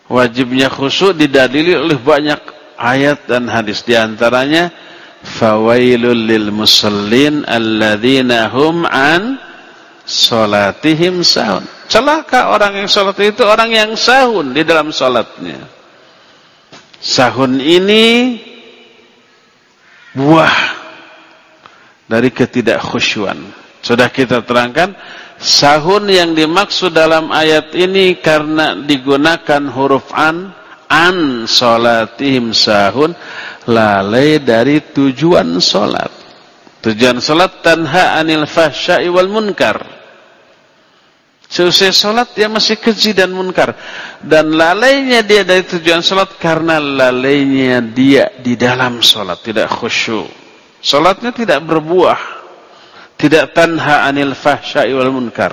Wajibnya khusyuk didadili oleh banyak ayat dan hadis. Di antaranya, Fawailul lil musallin alladhina hum an sholatihim sahun. Celaka orang yang sholat itu orang yang sahun di dalam sholatnya. Sahun ini buah dari ketidakkhusyuan. Sudah kita terangkan, sahun yang dimaksud dalam ayat ini karena digunakan huruf an, an salatihim sahun, lalai dari tujuan solat. Tujuan solat tanha anil fahsyai wal munkar. Seusai sholat dia masih keji dan munkar. Dan lalainya dia dari tujuan sholat karena lalainya dia di dalam sholat. Tidak khusyuk. Sholatnya tidak berbuah. Tidak tanha anil fahsyai wal munkar.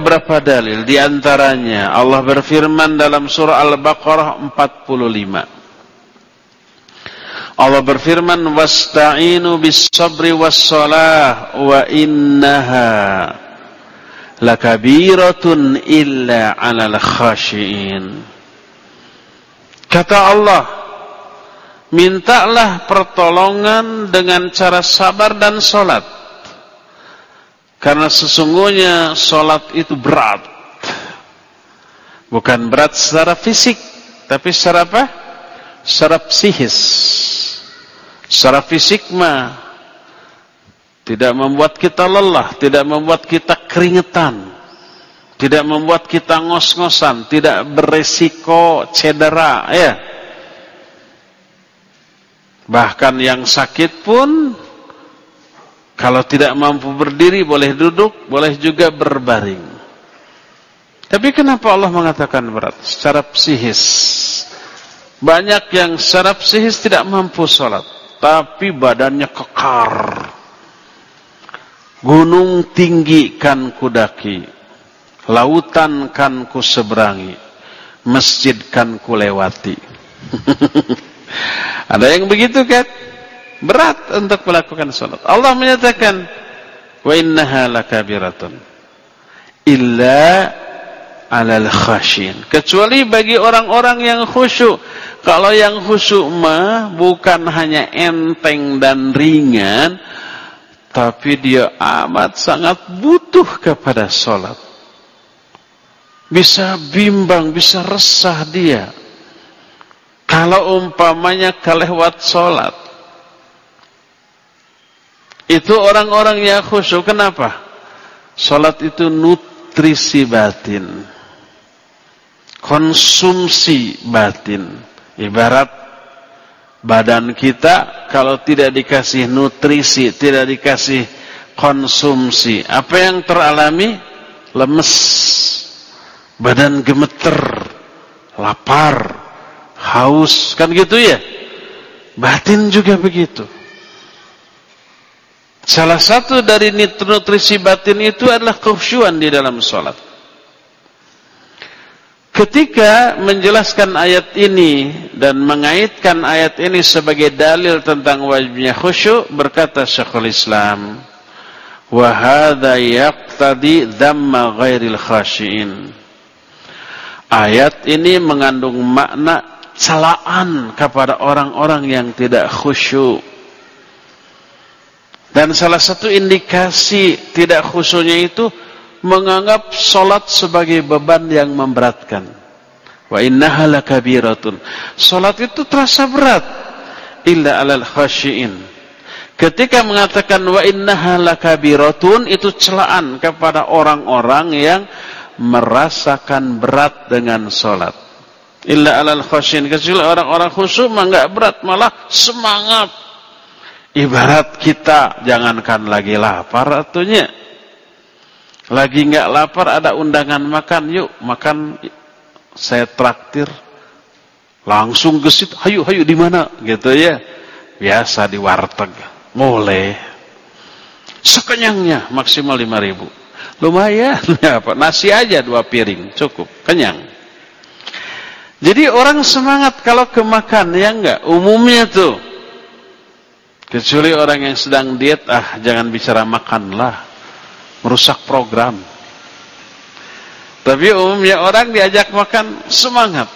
Beberapa dalil. Di antaranya Allah berfirman dalam surah Al-Baqarah 45 Allah berfirman wasta'inu bis-sabri was-salah wa innaha lakabiratun illa 'alal khashiin. Kata Allah mintalah pertolongan dengan cara sabar dan salat karena sesungguhnya solat itu berat. Bukan berat secara fisik, tapi secara apa? Secara psikis. Secara fisik mah tidak membuat kita lelah, tidak membuat kita keringetan, tidak membuat kita ngos-ngosan, tidak beresiko cedera, ya. Bahkan yang sakit pun kalau tidak mampu berdiri boleh duduk, boleh juga berbaring. Tapi kenapa Allah mengatakan berat? Secara psihis. Banyak yang secara psihis tidak mampu sholat. Tapi badannya kekar. Gunung tinggi kan kudaki. Lautan kan ku seberangi. Masjid kan ku lewati. Ada yang begitu kan? Berat untuk melakukan sholat. Allah menyatakan, wa innaha lakabiratun illa alal khashin. Kecuali bagi orang-orang yang khusyuk. Kalau yang khusyuk mah bukan hanya enteng dan ringan, tapi dia amat sangat butuh kepada sholat. Bisa bimbang, bisa resah dia. Kalau umpamanya kelewat sholat, itu orang-orang yang khusyuk. Kenapa? Salat itu nutrisi batin. Konsumsi batin. Ibarat badan kita kalau tidak dikasih nutrisi, tidak dikasih konsumsi, apa yang teralami? Lemes. Badan gemeter, lapar, haus, kan gitu ya? Batin juga begitu. Salah satu dari nutrisi batin itu adalah khusyuan di dalam sholat. Ketika menjelaskan ayat ini dan mengaitkan ayat ini sebagai dalil tentang wajibnya khusyuk, berkata Syekhul Islam, "Wa yaqtadi dhamma ghairil khashiin." Ayat ini mengandung makna celaan kepada orang-orang yang tidak khusyuk. Dan salah satu indikasi tidak khusyuknya itu menganggap solat sebagai beban yang memberatkan. Wa innaha lakabiratun. Solat itu terasa berat illa alal khasyiin. Ketika mengatakan wa innaha lakabiratun itu celaan kepada orang-orang yang merasakan berat dengan solat. Illa alal khasyiin. Kecuali orang-orang khusyuk mah enggak berat, malah semangat Ibarat kita jangankan lagi lapar atunya. Lagi nggak lapar ada undangan makan, yuk makan saya traktir. Langsung gesit, hayu hayu di mana? Gitu ya. Biasa di warteg. Boleh. Sekenyangnya maksimal 5000. Lumayan ya, Pak. Nasi aja dua piring, cukup, kenyang. Jadi orang semangat kalau ke makan, ya enggak? Umumnya tuh. Kecuali orang yang sedang diet, ah jangan bicara makanlah merusak program. Tapi umumnya orang diajak makan semangat.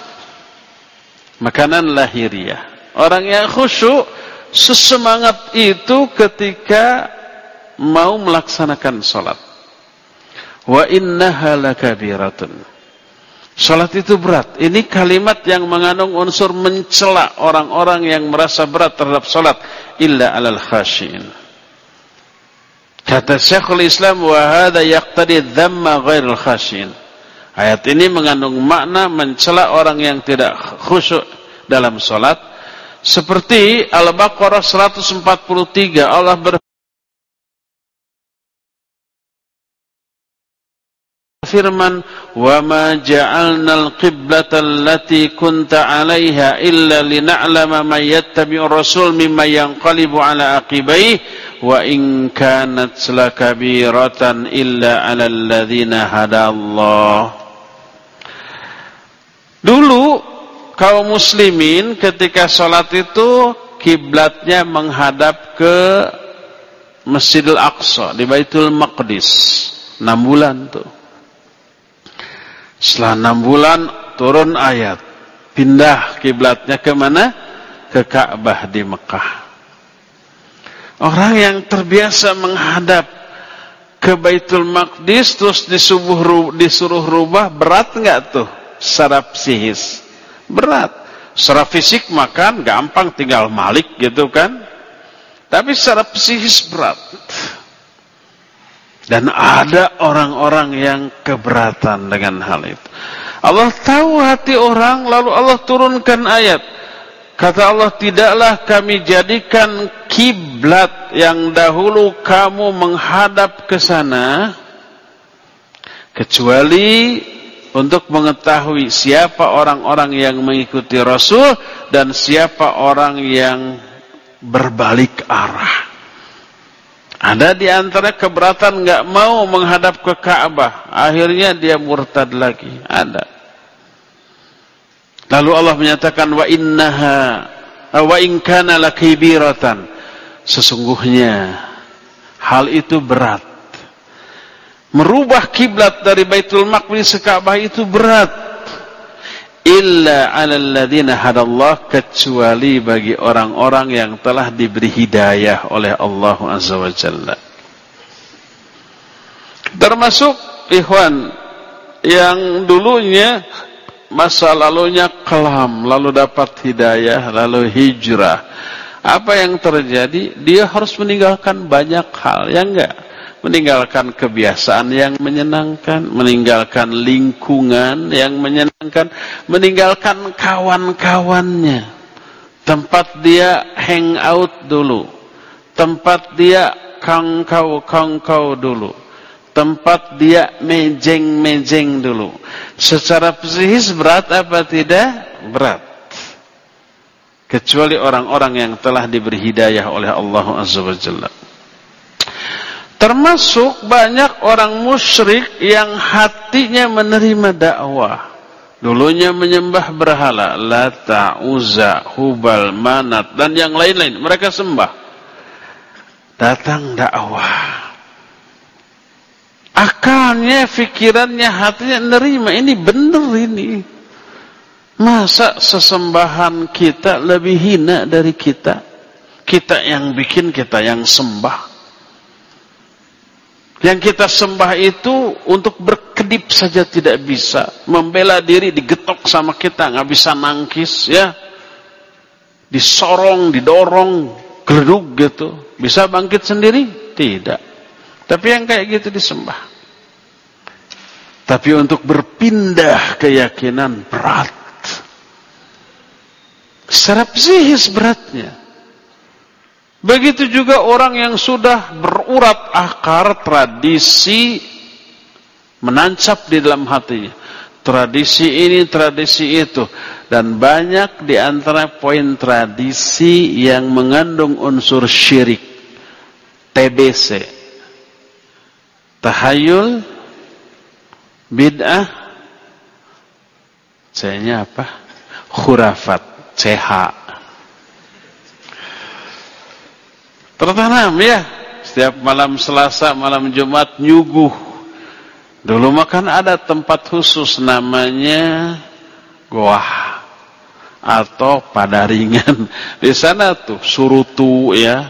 Makanan lahiriah. Orang yang khusyuk sesemangat itu ketika mau melaksanakan salat. Wa innaha lakabiratun. Salat itu berat. Ini kalimat yang mengandung unsur mencela orang-orang yang merasa berat terhadap salat illa alal khasyin. Kata Syekhul Islam wa hadha yaqtadi dhamma ghairil khasyin. Ayat ini mengandung makna mencela orang yang tidak khusyuk dalam salat seperti Al-Baqarah 143 Allah ber firman wa ma ja'alnal qiblata allati kunta 'alaiha illa lina'lama man yattabi'ur rasul mimma yanqalibu 'ala aqibaihi wa in kanat lakabiratan illa 'alal ladzina hadallah. Dulu kaum muslimin ketika salat itu kiblatnya menghadap ke Masjidil Aqsa di Baitul Maqdis. 6 bulan tuh setelah enam bulan turun ayat. Pindah kiblatnya ke mana? Ke Ka'bah di Mekah. Orang yang terbiasa menghadap ke Baitul Maqdis terus disubuh, disuruh rubah berat nggak tuh secara psikis? Berat. Secara fisik makan gampang tinggal malik gitu kan. Tapi secara psikis berat. Dan ada orang-orang yang keberatan dengan hal itu. Allah tahu hati orang, lalu Allah turunkan ayat. Kata Allah, tidaklah kami jadikan kiblat yang dahulu kamu menghadap ke sana, kecuali untuk mengetahui siapa orang-orang yang mengikuti Rasul dan siapa orang yang berbalik arah. Ada di antara keberatan nggak mau menghadap ke Ka'bah, akhirnya dia murtad lagi. Ada. Lalu Allah menyatakan wa innaha wa in kana lakibiratan. Sesungguhnya hal itu berat. Merubah kiblat dari Baitul Maqdis ke Ka'bah itu berat illa 'alal ladzina hadallah kecuali bagi orang-orang yang telah diberi hidayah oleh Allah Azza wa Jalla. Termasuk ikhwan yang dulunya masa lalunya kelam, lalu dapat hidayah, lalu hijrah. Apa yang terjadi? Dia harus meninggalkan banyak hal, ya enggak? Meninggalkan kebiasaan yang menyenangkan, meninggalkan lingkungan yang menyenangkan, meninggalkan kawan-kawannya. Tempat dia hang out dulu. Tempat dia kangkau-kangkau dulu. Tempat dia mejeng-mejeng dulu. Secara psikis berat apa tidak? Berat. Kecuali orang-orang yang telah diberi hidayah oleh Allah Azza wa Jalla. Termasuk banyak orang musyrik yang hatinya menerima dakwah. Dulunya menyembah berhala, Lata, Uza, Hubal, Manat, dan yang lain-lain. Mereka sembah. Datang dakwah. Akalnya, fikirannya, hatinya menerima. Ini benar ini. Masa sesembahan kita lebih hina dari kita? Kita yang bikin, kita yang sembah. Yang kita sembah itu untuk berkedip saja tidak bisa. Membela diri digetok sama kita, nggak bisa nangkis ya. Disorong, didorong, geleduk gitu. Bisa bangkit sendiri? Tidak. Tapi yang kayak gitu disembah. Tapi untuk berpindah keyakinan berat. Secara psikis beratnya. Begitu juga orang yang sudah berurat akar tradisi menancap di dalam hatinya. Tradisi ini, tradisi itu. Dan banyak di antara poin tradisi yang mengandung unsur syirik. TBC. Tahayul, bid'ah, C-nya apa? Khurafat, CH. Tertanam ya. Setiap malam Selasa, malam Jumat nyuguh Dulu makan ada tempat khusus namanya goah atau padaringan. Di sana tuh surutu ya,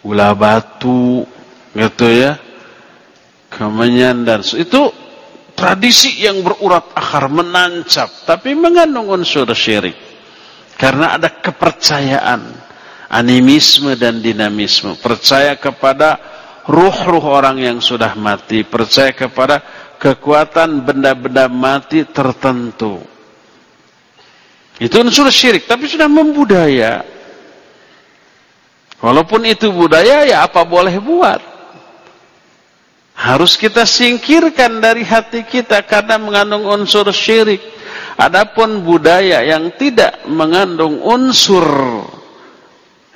gula batu gitu ya. Kemenyan dan itu tradisi yang berurat akar menancap tapi mengandung unsur syirik. Karena ada kepercayaan, animisme dan dinamisme, percaya kepada ruh-ruh orang yang sudah mati, percaya kepada kekuatan benda-benda mati tertentu. Itu unsur syirik, tapi sudah membudaya. Walaupun itu budaya, ya apa boleh buat. Harus kita singkirkan dari hati kita karena mengandung unsur syirik. Adapun budaya yang tidak mengandung unsur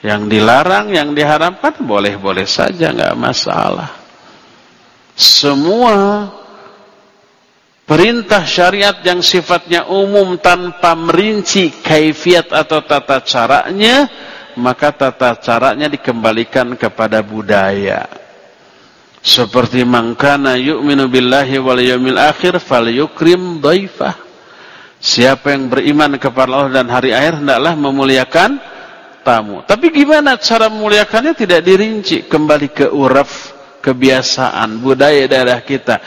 yang dilarang, yang diharamkan boleh-boleh saja, nggak masalah. Semua perintah syariat yang sifatnya umum tanpa merinci kaifiat atau tata caranya, maka tata caranya dikembalikan kepada budaya. Seperti mangkana yu'minu billahi wal yawmil akhir falyukrim dhaifah. Siapa yang beriman kepada Allah dan hari akhir hendaklah memuliakan tamu. Tapi gimana cara memuliakannya tidak dirinci. Kembali ke uraf, kebiasaan, budaya daerah kita.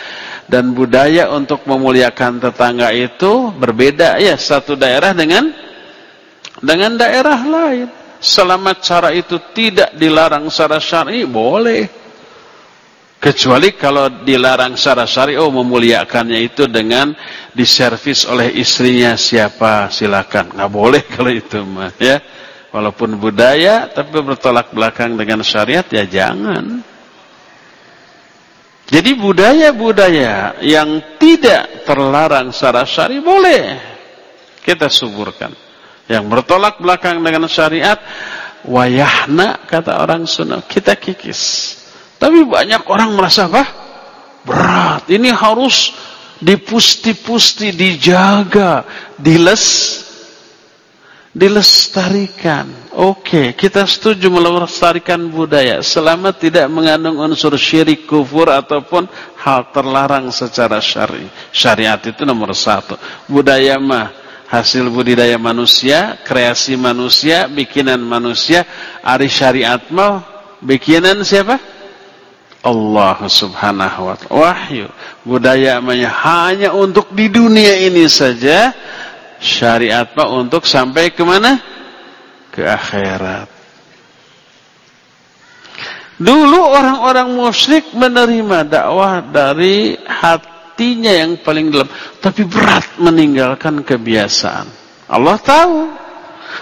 Dan budaya untuk memuliakan tetangga itu berbeda ya satu daerah dengan dengan daerah lain. Selama cara itu tidak dilarang secara syar'i boleh. Kecuali kalau dilarang secara syar'i oh memuliakannya itu dengan diservis oleh istrinya siapa silakan. Nggak boleh kalau itu mah ya. Walaupun budaya tapi bertolak belakang dengan syariat ya jangan. Jadi budaya-budaya yang tidak terlarang secara syari boleh kita suburkan. Yang bertolak belakang dengan syariat wayahna kata orang sunnah kita kikis. Tapi banyak orang merasa apa? Berat. Ini harus dipusti-pusti, dijaga, diles dilestarikan. Oke, okay, kita setuju melestarikan budaya selama tidak mengandung unsur syirik, kufur ataupun hal terlarang secara syari. Syariat itu nomor satu. Budaya mah hasil budidaya manusia, kreasi manusia, bikinan manusia. Ari syariat mah bikinan siapa? Allah subhanahu wa ta'ala. Wahyu. Budaya hanya untuk di dunia ini saja syariat Pak untuk sampai ke mana? Ke akhirat. Dulu orang-orang musyrik menerima dakwah dari hatinya yang paling dalam, tapi berat meninggalkan kebiasaan. Allah tahu.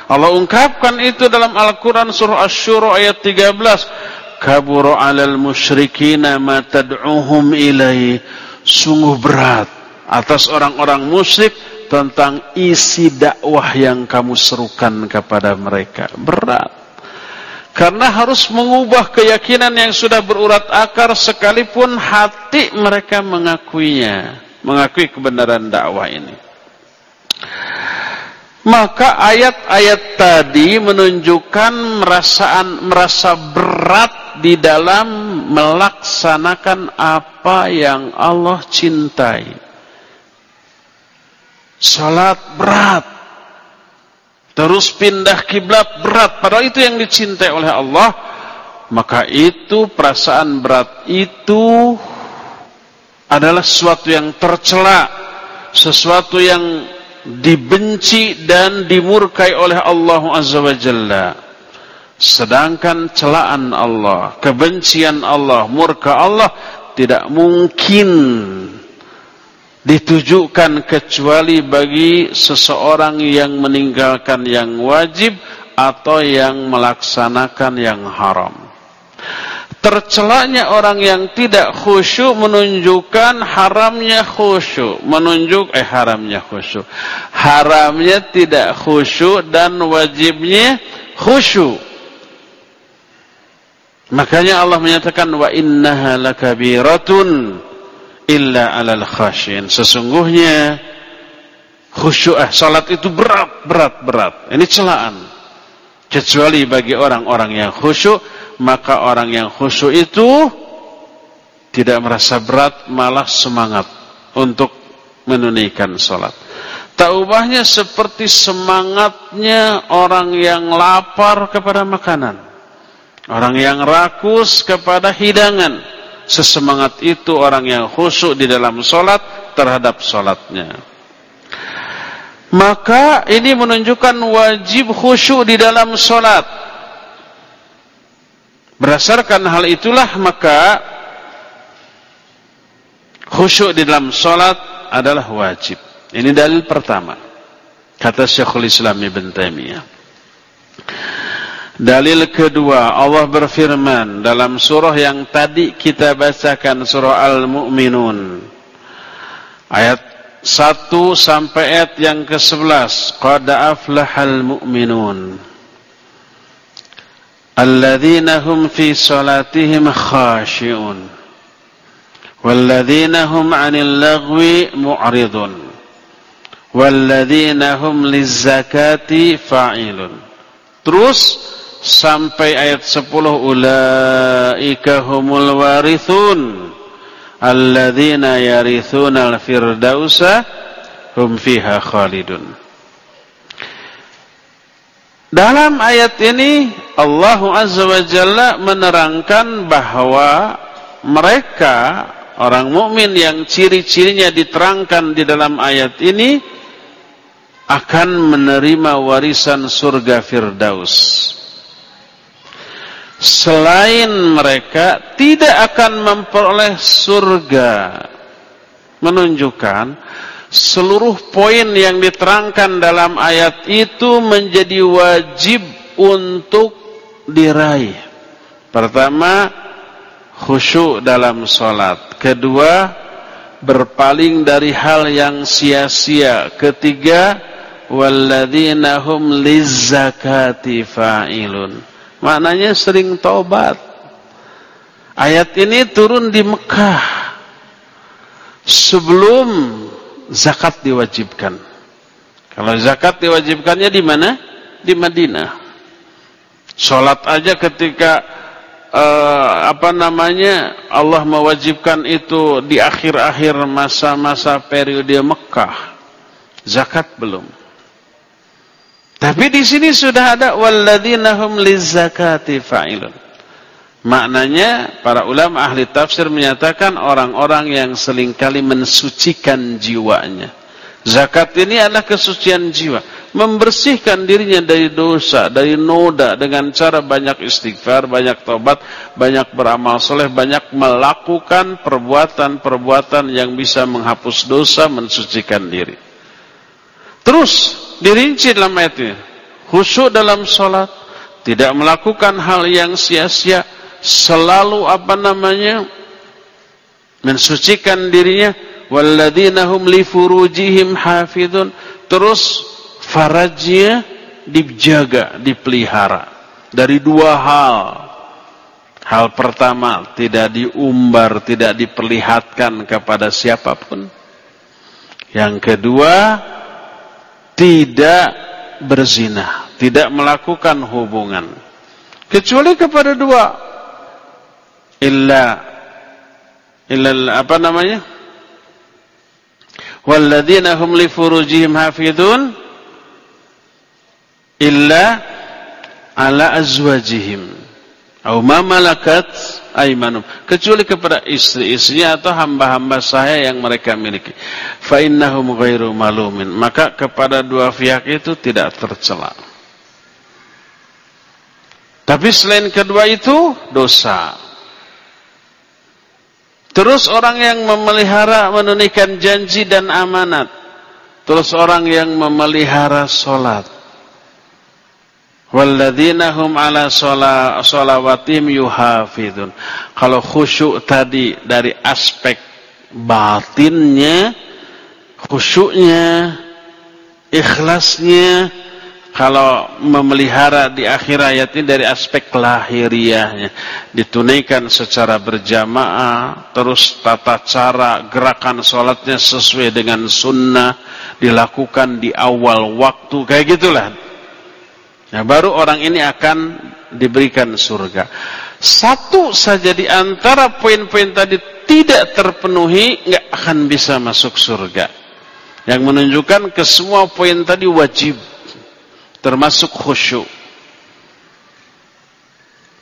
Allah ungkapkan itu dalam Al-Quran surah Ash-Shura ayat 13. Kaburu alal musyrikina ma tad'uhum ilai. Sungguh berat atas orang-orang musyrik tentang isi dakwah yang kamu serukan kepada mereka. Berat. Karena harus mengubah keyakinan yang sudah berurat akar sekalipun hati mereka mengakuinya. Mengakui kebenaran dakwah ini. Maka ayat-ayat tadi menunjukkan merasaan merasa berat di dalam melaksanakan apa yang Allah cintai. Salat berat. Terus pindah kiblat berat. Padahal itu yang dicintai oleh Allah. Maka itu perasaan berat itu adalah sesuatu yang tercela. Sesuatu yang dibenci dan dimurkai oleh Allah Azza wa Jalla. Sedangkan celaan Allah, kebencian Allah, murka Allah tidak mungkin ditujukan kecuali bagi seseorang yang meninggalkan yang wajib atau yang melaksanakan yang haram. tercelanya orang yang tidak khusyuk menunjukkan haramnya khusyuk. Menunjuk eh haramnya khusyuk. Haramnya tidak khusyuk dan wajibnya khusyuk. Makanya Allah menyatakan wa innaha lakabiratun illa alal khashin sesungguhnya khusyuk eh salat itu berat berat berat. Ini celaan. Kecuali bagi orang-orang yang khusyuk maka orang yang khusyuk itu tidak merasa berat malah semangat untuk menunaikan sholat tak ubahnya seperti semangatnya orang yang lapar kepada makanan. Orang yang rakus kepada hidangan sesemangat itu orang yang khusyuk di dalam sholat terhadap sholatnya maka ini menunjukkan wajib khusyuk di dalam sholat Berdasarkan hal itulah maka khusyuk di dalam solat adalah wajib. Ini dalil pertama. Kata Syekhul Islam Ibn Taimiyah. Dalil kedua Allah berfirman dalam surah yang tadi kita bacakan surah Al-Mu'minun. Ayat 1 sampai ayat yang ke-11 qad aflahal mu'minun. Alladzina hum fi salatihim khashi'un. Walladzina hum 'anil lagwi mu'ridun. Walladzina hum lizakati fa'ilun. Terus sampai ayat 10 ulaika humul warithun alladzina yarithuna al-firdausa hum fiha khalidun dalam ayat ini Allah Azza wa Jalla menerangkan bahwa mereka orang mukmin yang ciri-cirinya diterangkan di dalam ayat ini akan menerima warisan surga Firdaus. Selain mereka tidak akan memperoleh surga. Menunjukkan seluruh poin yang diterangkan dalam ayat itu menjadi wajib untuk diraih. Pertama, khusyuk dalam sholat. Kedua, berpaling dari hal yang sia-sia. Ketiga, walladzina hum lizzakati fa'ilun. Maknanya sering tobat. Ayat ini turun di Mekah. Sebelum zakat diwajibkan. Kalau zakat diwajibkannya di mana? Di Madinah. Salat aja ketika uh, apa namanya Allah mewajibkan itu di akhir-akhir masa-masa periode Mekah. Zakat belum. Tapi di sini sudah ada walladzina hum lizakati fa'ilun. Maknanya para ulama ahli tafsir menyatakan orang-orang yang selingkali mensucikan jiwanya. Zakat ini adalah kesucian jiwa. Membersihkan dirinya dari dosa, dari noda dengan cara banyak istighfar, banyak tobat, banyak beramal soleh, banyak melakukan perbuatan-perbuatan yang bisa menghapus dosa, mensucikan diri. Terus dirinci dalam ayat ini. Khusyuk dalam sholat. Tidak melakukan hal yang sia-sia selalu apa namanya mensucikan dirinya walladzina hum hafizun terus farajnya dijaga dipelihara dari dua hal hal pertama tidak diumbar tidak diperlihatkan kepada siapa pun yang kedua tidak berzina tidak melakukan hubungan. Kecuali kepada dua. Illa illa apa namanya? Walladzina hum li furujihim hafizun illa ala azwajihim. Atau ma malakat aymanum kecuali kepada istri-istrinya atau hamba-hamba saya yang mereka miliki. Fa innahum ghairu malumin. Maka kepada dua pihak itu tidak tercela. Tapi selain kedua itu dosa. Terus orang yang memelihara menunaikan janji dan amanat. Terus orang yang memelihara solat. Walladzina ala sholawatihim yuhafidun. Kalau khusyuk tadi dari aspek batinnya, khusyuknya, ikhlasnya, kalau memelihara di akhir ayat ini dari aspek lahiriahnya ditunaikan secara berjamaah terus tata cara gerakan sholatnya sesuai dengan sunnah dilakukan di awal waktu kayak gitulah nah baru orang ini akan diberikan surga satu saja di antara poin-poin tadi tidak terpenuhi nggak akan bisa masuk surga yang menunjukkan ke semua poin tadi wajib termasuk khusyuk.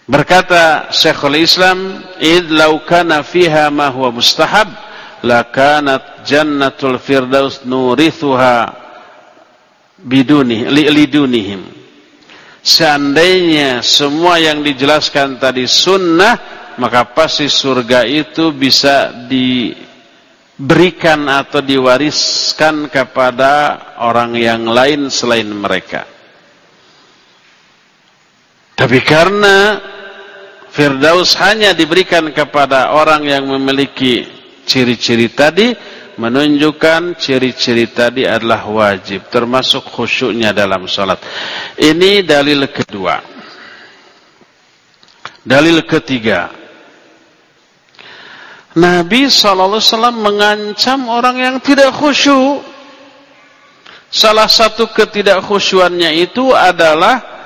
Berkata Syekhul Islam, "Id law kana fiha ma huwa mustahab, lakanat jannatul firdaus nurithuha biduni lidunihim." Seandainya semua yang dijelaskan tadi sunnah, maka pasti surga itu bisa diberikan atau diwariskan kepada orang yang lain selain mereka. Tapi karena Firdaus hanya diberikan kepada orang yang memiliki ciri-ciri tadi, menunjukkan ciri-ciri tadi adalah wajib, termasuk khusyuknya dalam sholat. Ini dalil kedua. Dalil ketiga. Nabi SAW mengancam orang yang tidak khusyuk. Salah satu ketidakkhusyuannya itu adalah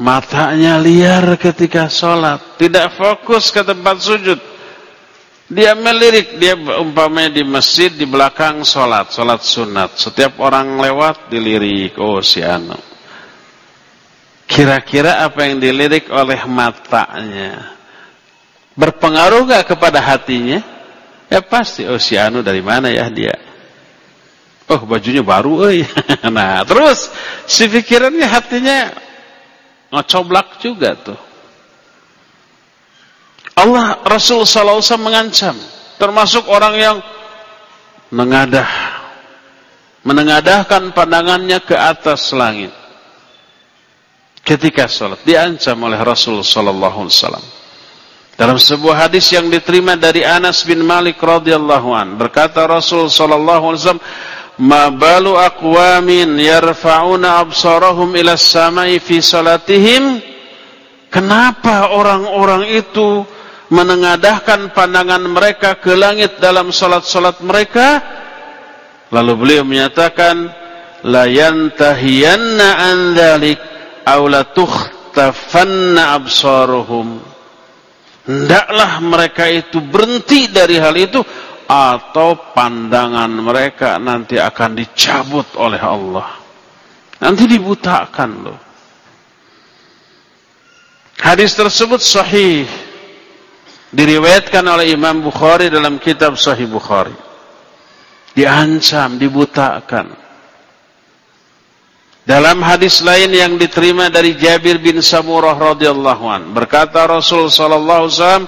Matanya liar ketika sholat. Tidak fokus ke tempat sujud. Dia melirik. Dia umpamanya di masjid di belakang sholat. Sholat sunat. Setiap orang lewat dilirik. Oh si anu. Kira-kira apa yang dilirik oleh matanya. Berpengaruh gak kepada hatinya? Ya pasti. Oh si anu dari mana ya dia? Oh bajunya baru. Eh. nah terus si pikirannya hatinya Ngecoblak juga tuh. Allah Rasul SAW mengancam. Termasuk orang yang mengadah. Menengadahkan pandangannya ke atas langit. Ketika sholat. Diancam oleh Rasul SAW. Dalam sebuah hadis yang diterima dari Anas bin Malik radhiyallahu an berkata Rasul sallallahu wasallam ma balu aqwamin yarfa'una absarahum ila samai fi salatihim? Kenapa orang-orang itu menengadahkan pandangan mereka ke langit dalam salat-salat mereka? Lalu beliau menyatakan la yantahiyanna an dzalik aw la tukhtafanna absaruhum. Hendaklah mereka itu berhenti dari hal itu atau pandangan mereka nanti akan dicabut oleh Allah. Nanti dibutakan loh. Hadis tersebut sahih. Diriwayatkan oleh Imam Bukhari dalam kitab Sahih Bukhari. Diancam, dibutakan. Dalam hadis lain yang diterima dari Jabir bin Samurah radhiyallahu an, berkata Rasul sallallahu alaihi wasallam,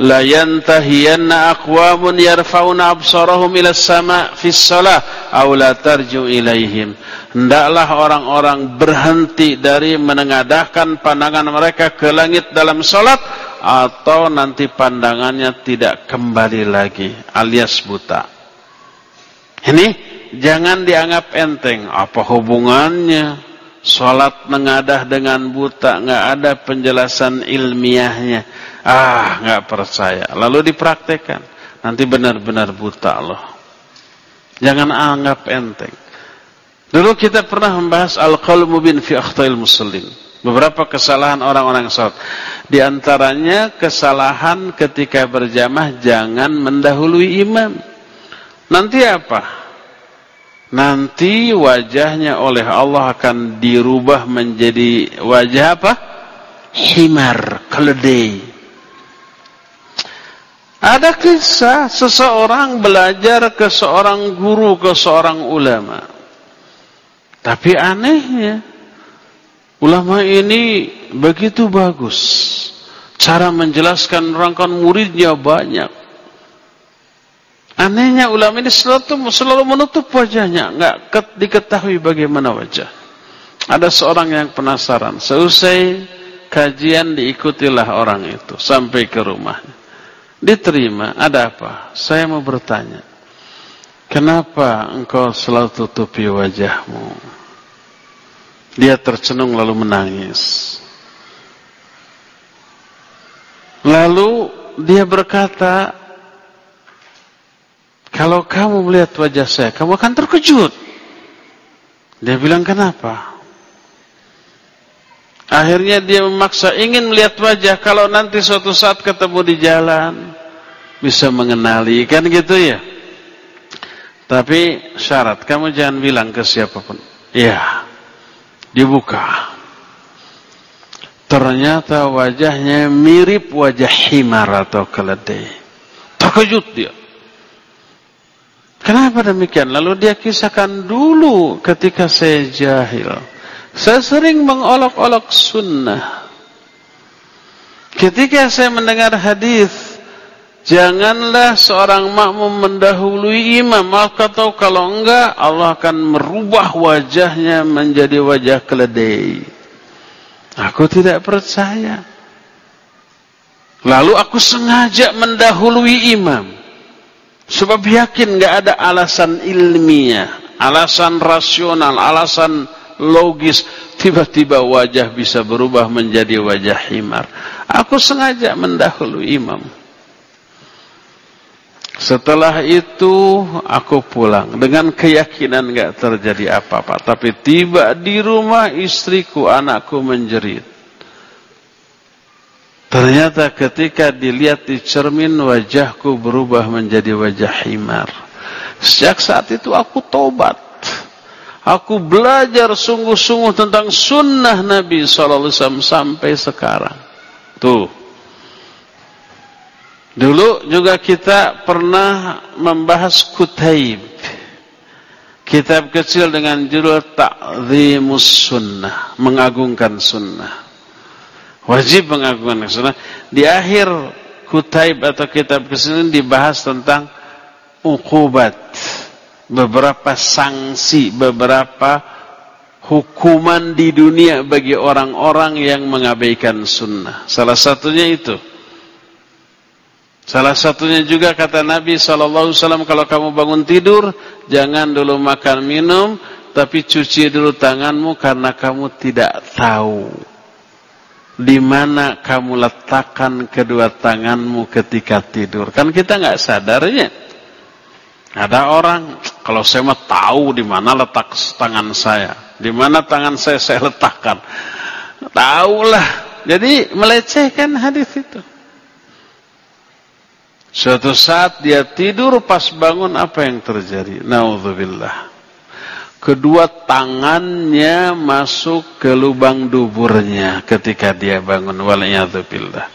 "La yantahiyanna aqwamun yarfa'una absarahum ila sama fi shalah aw la tarju ilaihim." Hendaklah orang-orang berhenti dari menengadahkan pandangan mereka ke langit dalam salat atau nanti pandangannya tidak kembali lagi alias buta. Ini jangan dianggap enteng. Apa hubungannya? Salat mengadah dengan buta, nggak ada penjelasan ilmiahnya. Ah, nggak percaya. Lalu dipraktekkan. Nanti benar-benar buta loh. Jangan anggap enteng. Dulu kita pernah membahas al-qalmu bin fi akhtail muslim. Beberapa kesalahan orang-orang salat. Di antaranya kesalahan ketika berjamaah jangan mendahului imam. Nanti apa? nanti wajahnya oleh Allah akan dirubah menjadi wajah apa? Himar, keledai. Ada kisah seseorang belajar ke seorang guru, ke seorang ulama. Tapi anehnya, ulama ini begitu bagus. Cara menjelaskan rangkaian muridnya banyak. Anehnya ulama ini selalu, selalu menutup wajahnya, nggak diketahui bagaimana wajah. Ada seorang yang penasaran, seusai kajian diikutilah orang itu sampai ke rumahnya. Diterima, ada apa? Saya mau bertanya. Kenapa engkau selalu tutupi wajahmu? Dia tercenung lalu menangis. Lalu dia berkata, kalau kamu melihat wajah saya, kamu akan terkejut. Dia bilang, kenapa? Akhirnya dia memaksa ingin melihat wajah kalau nanti suatu saat ketemu di jalan bisa mengenali kan gitu ya. Tapi syarat kamu jangan bilang ke siapa pun. Ya. Dibuka. Ternyata wajahnya mirip wajah himar atau keledai. Terkejut dia. Kenapa demikian? Lalu dia kisahkan dulu ketika saya jahil. Saya sering mengolok-olok sunnah. Ketika saya mendengar hadis, janganlah seorang makmum mendahului imam. Maka tahu kalau enggak, Allah akan merubah wajahnya menjadi wajah keledai. Aku tidak percaya. Lalu aku sengaja mendahului imam. Sebab yakin enggak ada alasan ilmiah, alasan rasional, alasan logis tiba-tiba wajah bisa berubah menjadi wajah himar aku sengaja mendahului imam setelah itu aku pulang. Dengan keyakinan gak terjadi apa-apa. Tapi tiba di rumah istriku anakku menjerit. Ternyata ketika dilihat di cermin wajahku berubah menjadi wajah himar. Sejak saat itu aku tobat. Aku belajar sungguh-sungguh tentang sunnah Nabi SAW sampai sekarang. Tuh. Dulu juga kita pernah membahas Kutaib. Kitab kecil dengan judul Ta'zimus Sunnah. Mengagungkan sunnah. Wajib mengagungkan sunnah. Di akhir Kutaib atau kitab kecil ini dibahas tentang ukubat beberapa sanksi, beberapa hukuman di dunia bagi orang-orang yang mengabaikan sunnah. Salah satunya itu. Salah satunya juga kata Nabi SAW, kalau kamu bangun tidur, jangan dulu makan minum, tapi cuci dulu tanganmu karena kamu tidak tahu di mana kamu letakkan kedua tanganmu ketika tidur. Kan kita nggak sadarnya. Ada orang kalau saya mau tahu di mana letak tangan saya, di mana tangan saya saya letakkan. Tahulah. Jadi melecehkan hadis itu. Suatu saat dia tidur pas bangun apa yang terjadi? Nauzubillah. Kedua tangannya masuk ke lubang duburnya ketika dia bangun. Waliyadzubillah.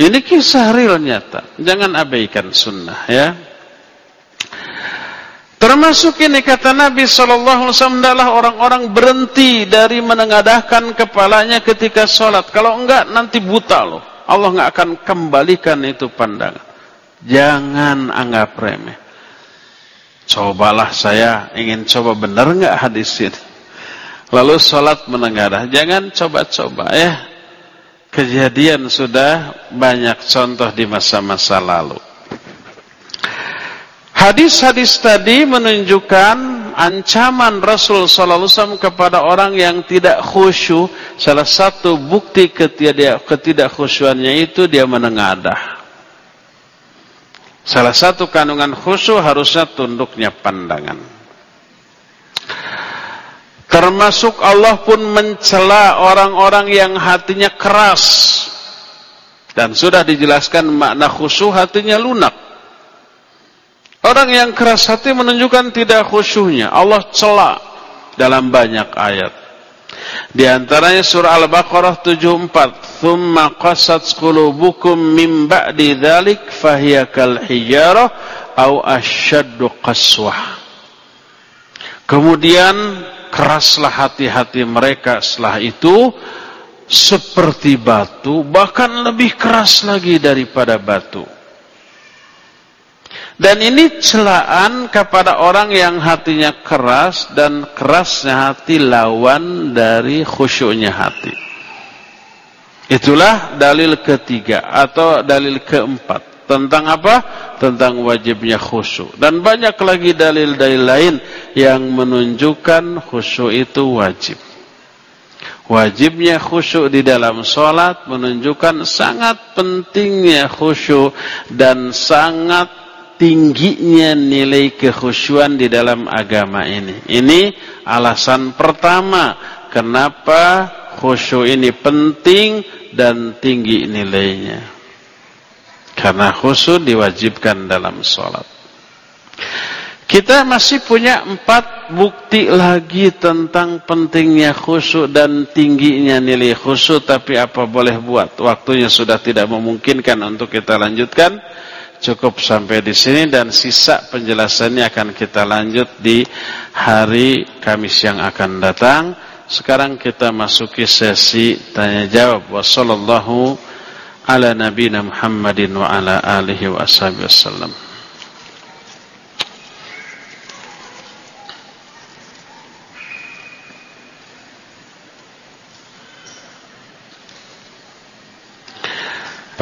Ini kisah real nyata. Jangan abaikan sunnah ya. Termasuk ini kata Nabi Shallallahu Alaihi Wasallam adalah orang-orang berhenti dari menengadahkan kepalanya ketika sholat. Kalau enggak nanti buta loh. Allah enggak akan kembalikan itu pandangan. Jangan anggap remeh. Cobalah saya ingin coba benar enggak hadis ini. Lalu sholat menengadah. Jangan coba-coba ya. Kejadian sudah banyak contoh di masa-masa lalu. Hadis-hadis tadi menunjukkan ancaman Rasul sallallahu alaihi wasallam kepada orang yang tidak khusyuk. Salah satu bukti ketidakkhusyuannya itu dia menengadah. Salah satu kandungan khusyuk harusnya tunduknya pandangan. Termasuk Allah pun mencela orang-orang yang hatinya keras. Dan sudah dijelaskan makna khusyuk hatinya lunak. Orang yang keras hati menunjukkan tidak khusyuknya. Allah celak dalam banyak ayat. Di antaranya surah Al-Baqarah 74. Thumma qasat qulubukum min ba'di dhalik fahiya kal hijarah au asyaddu qaswah. Kemudian keraslah hati-hati mereka setelah itu seperti batu bahkan lebih keras lagi daripada batu. Dan ini celaan kepada orang yang hatinya keras dan kerasnya hati lawan dari khusyuknya hati. Itulah dalil ketiga atau dalil keempat. Tentang apa? Tentang wajibnya khusyuk. Dan banyak lagi dalil-dalil lain yang menunjukkan khusyuk itu wajib. Wajibnya khusyuk di dalam sholat menunjukkan sangat pentingnya khusyuk dan sangat tingginya nilai kekhusyuan di dalam agama ini. Ini alasan pertama kenapa khusyuk ini penting dan tinggi nilainya. Karena khusyuk diwajibkan dalam sholat. Kita masih punya empat bukti lagi tentang pentingnya khusyuk dan tingginya nilai khusyuk. Tapi apa boleh buat? Waktunya sudah tidak memungkinkan untuk kita lanjutkan. Cukup sampai di sini dan sisa penjelasannya akan kita lanjut di hari Kamis yang akan datang. Sekarang kita masuki sesi tanya jawab. Wassallallahu ala nabina Muhammadin wa ala alihi wasallam.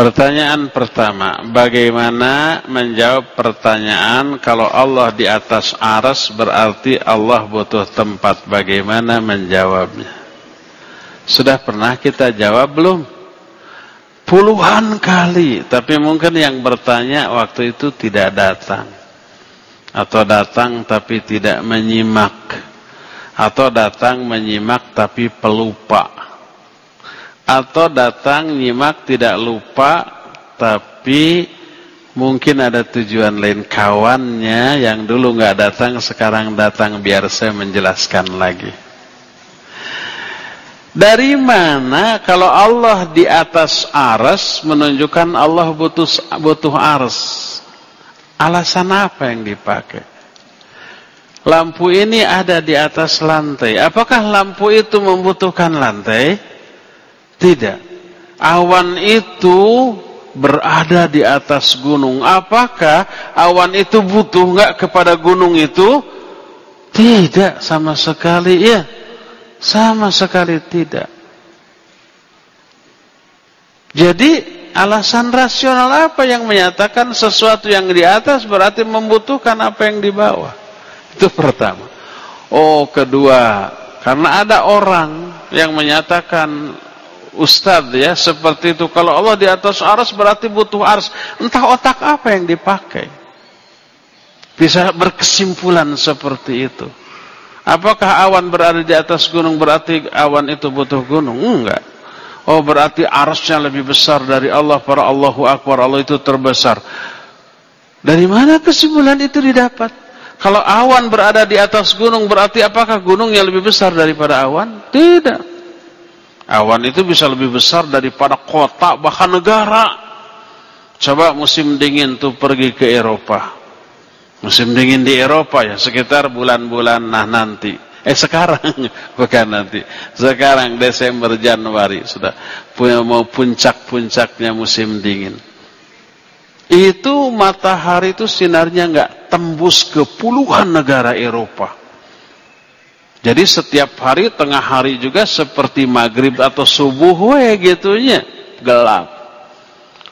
Pertanyaan pertama, bagaimana menjawab pertanyaan kalau Allah di atas aras berarti Allah butuh tempat. Bagaimana menjawabnya? Sudah pernah kita jawab belum? Puluhan kali, tapi mungkin yang bertanya waktu itu tidak datang. Atau datang tapi tidak menyimak. Atau datang menyimak tapi pelupa atau datang nyimak tidak lupa tapi mungkin ada tujuan lain kawannya yang dulu nggak datang sekarang datang biar saya menjelaskan lagi. Dari mana kalau Allah di atas aras menunjukkan Allah butuh butuh aras? Alasan apa yang dipakai? Lampu ini ada di atas lantai. Apakah lampu itu membutuhkan lantai? Tidak. Awan itu berada di atas gunung. Apakah awan itu butuh enggak kepada gunung itu? Tidak sama sekali ya. Sama sekali tidak. Jadi alasan rasional apa yang menyatakan sesuatu yang di atas berarti membutuhkan apa yang di bawah? Itu pertama. Oh, kedua, karena ada orang yang menyatakan Ustaz ya seperti itu. Kalau Allah di atas aras berarti butuh aras. Entah otak apa yang dipakai. Bisa berkesimpulan seperti itu. Apakah awan berada di atas gunung berarti awan itu butuh gunung? Enggak. Oh berarti arasnya lebih besar dari Allah para Allahu Akbar. Allah itu terbesar. Dari mana kesimpulan itu didapat? Kalau awan berada di atas gunung berarti apakah gunungnya lebih besar daripada awan? Tidak Awan itu bisa lebih besar daripada kota bahkan negara. Coba musim dingin tuh pergi ke Eropa. Musim dingin di Eropa ya sekitar bulan-bulan nah nanti. Eh sekarang bukan nanti. Sekarang Desember Januari sudah punya mau puncak-puncaknya musim dingin. Itu matahari itu sinarnya enggak tembus ke puluhan negara Eropa. Jadi setiap hari tengah hari juga seperti maghrib atau subuh we gitunya gelap.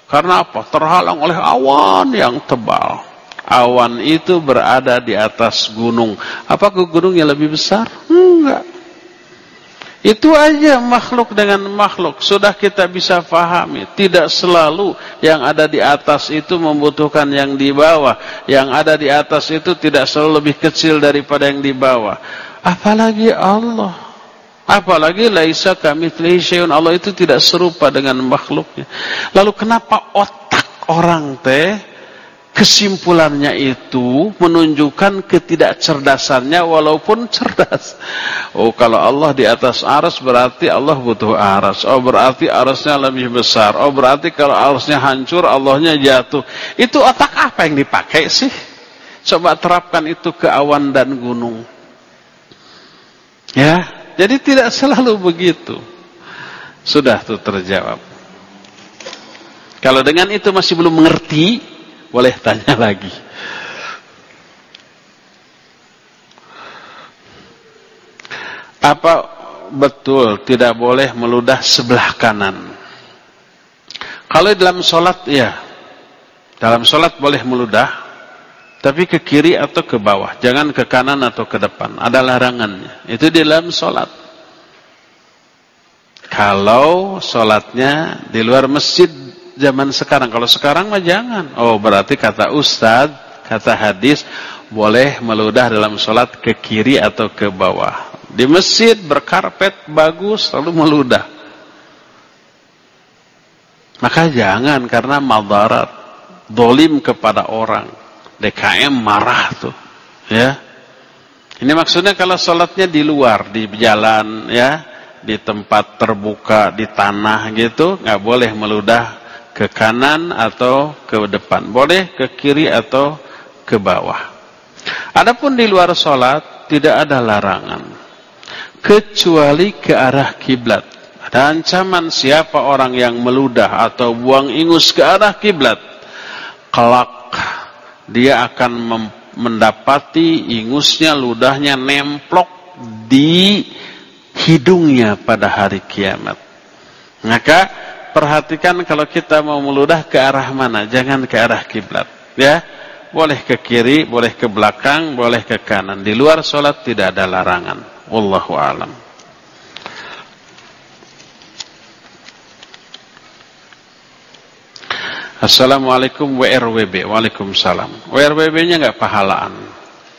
Karena apa? Terhalang oleh awan yang tebal. Awan itu berada di atas gunung. Apakah gunungnya lebih besar? Enggak. Itu aja makhluk dengan makhluk. Sudah kita bisa fahami. Tidak selalu yang ada di atas itu membutuhkan yang di bawah. Yang ada di atas itu tidak selalu lebih kecil daripada yang di bawah. Apalagi Allah. Apalagi laisa kamitslihi syai'un. Allah itu tidak serupa dengan makhluknya. Lalu kenapa otak orang teh kesimpulannya itu menunjukkan ketidakcerdasannya walaupun cerdas. Oh kalau Allah di atas aras berarti Allah butuh aras. Oh berarti arasnya lebih besar. Oh berarti kalau arasnya hancur Allahnya jatuh. Itu otak apa yang dipakai sih? Coba terapkan itu ke awan dan gunung. Ya, jadi tidak selalu begitu. Sudah tuh terjawab. Kalau dengan itu masih belum mengerti, boleh tanya lagi. Apa betul tidak boleh meludah sebelah kanan? Kalau dalam sholat ya, dalam sholat boleh meludah, tapi ke kiri atau ke bawah, jangan ke kanan atau ke depan. Ada larangannya. Itu di dalam sholat. Kalau sholatnya di luar masjid zaman sekarang, kalau sekarang mah jangan. Oh berarti kata Ustadz, kata hadis, boleh meludah dalam sholat ke kiri atau ke bawah. Di masjid berkarpet bagus, lalu meludah. Maka jangan karena madarat dolim kepada orang. DKM marah tuh, ya. Ini maksudnya kalau sholatnya di luar, di jalan, ya, di tempat terbuka, di tanah gitu, nggak boleh meludah ke kanan atau ke depan, boleh ke kiri atau ke bawah. Adapun di luar sholat tidak ada larangan, kecuali ke arah kiblat. Ada ancaman siapa orang yang meludah atau buang ingus ke arah kiblat kelak dia akan mendapati ingusnya ludahnya nemplok di hidungnya pada hari kiamat. Maka perhatikan kalau kita mau meludah ke arah mana, jangan ke arah kiblat, ya. Boleh ke kiri, boleh ke belakang, boleh ke kanan. Di luar sholat tidak ada larangan. Wallahu a'lam. Assalamualaikum WRWB. Waalaikumsalam. WRWB-nya nggak pahalaan.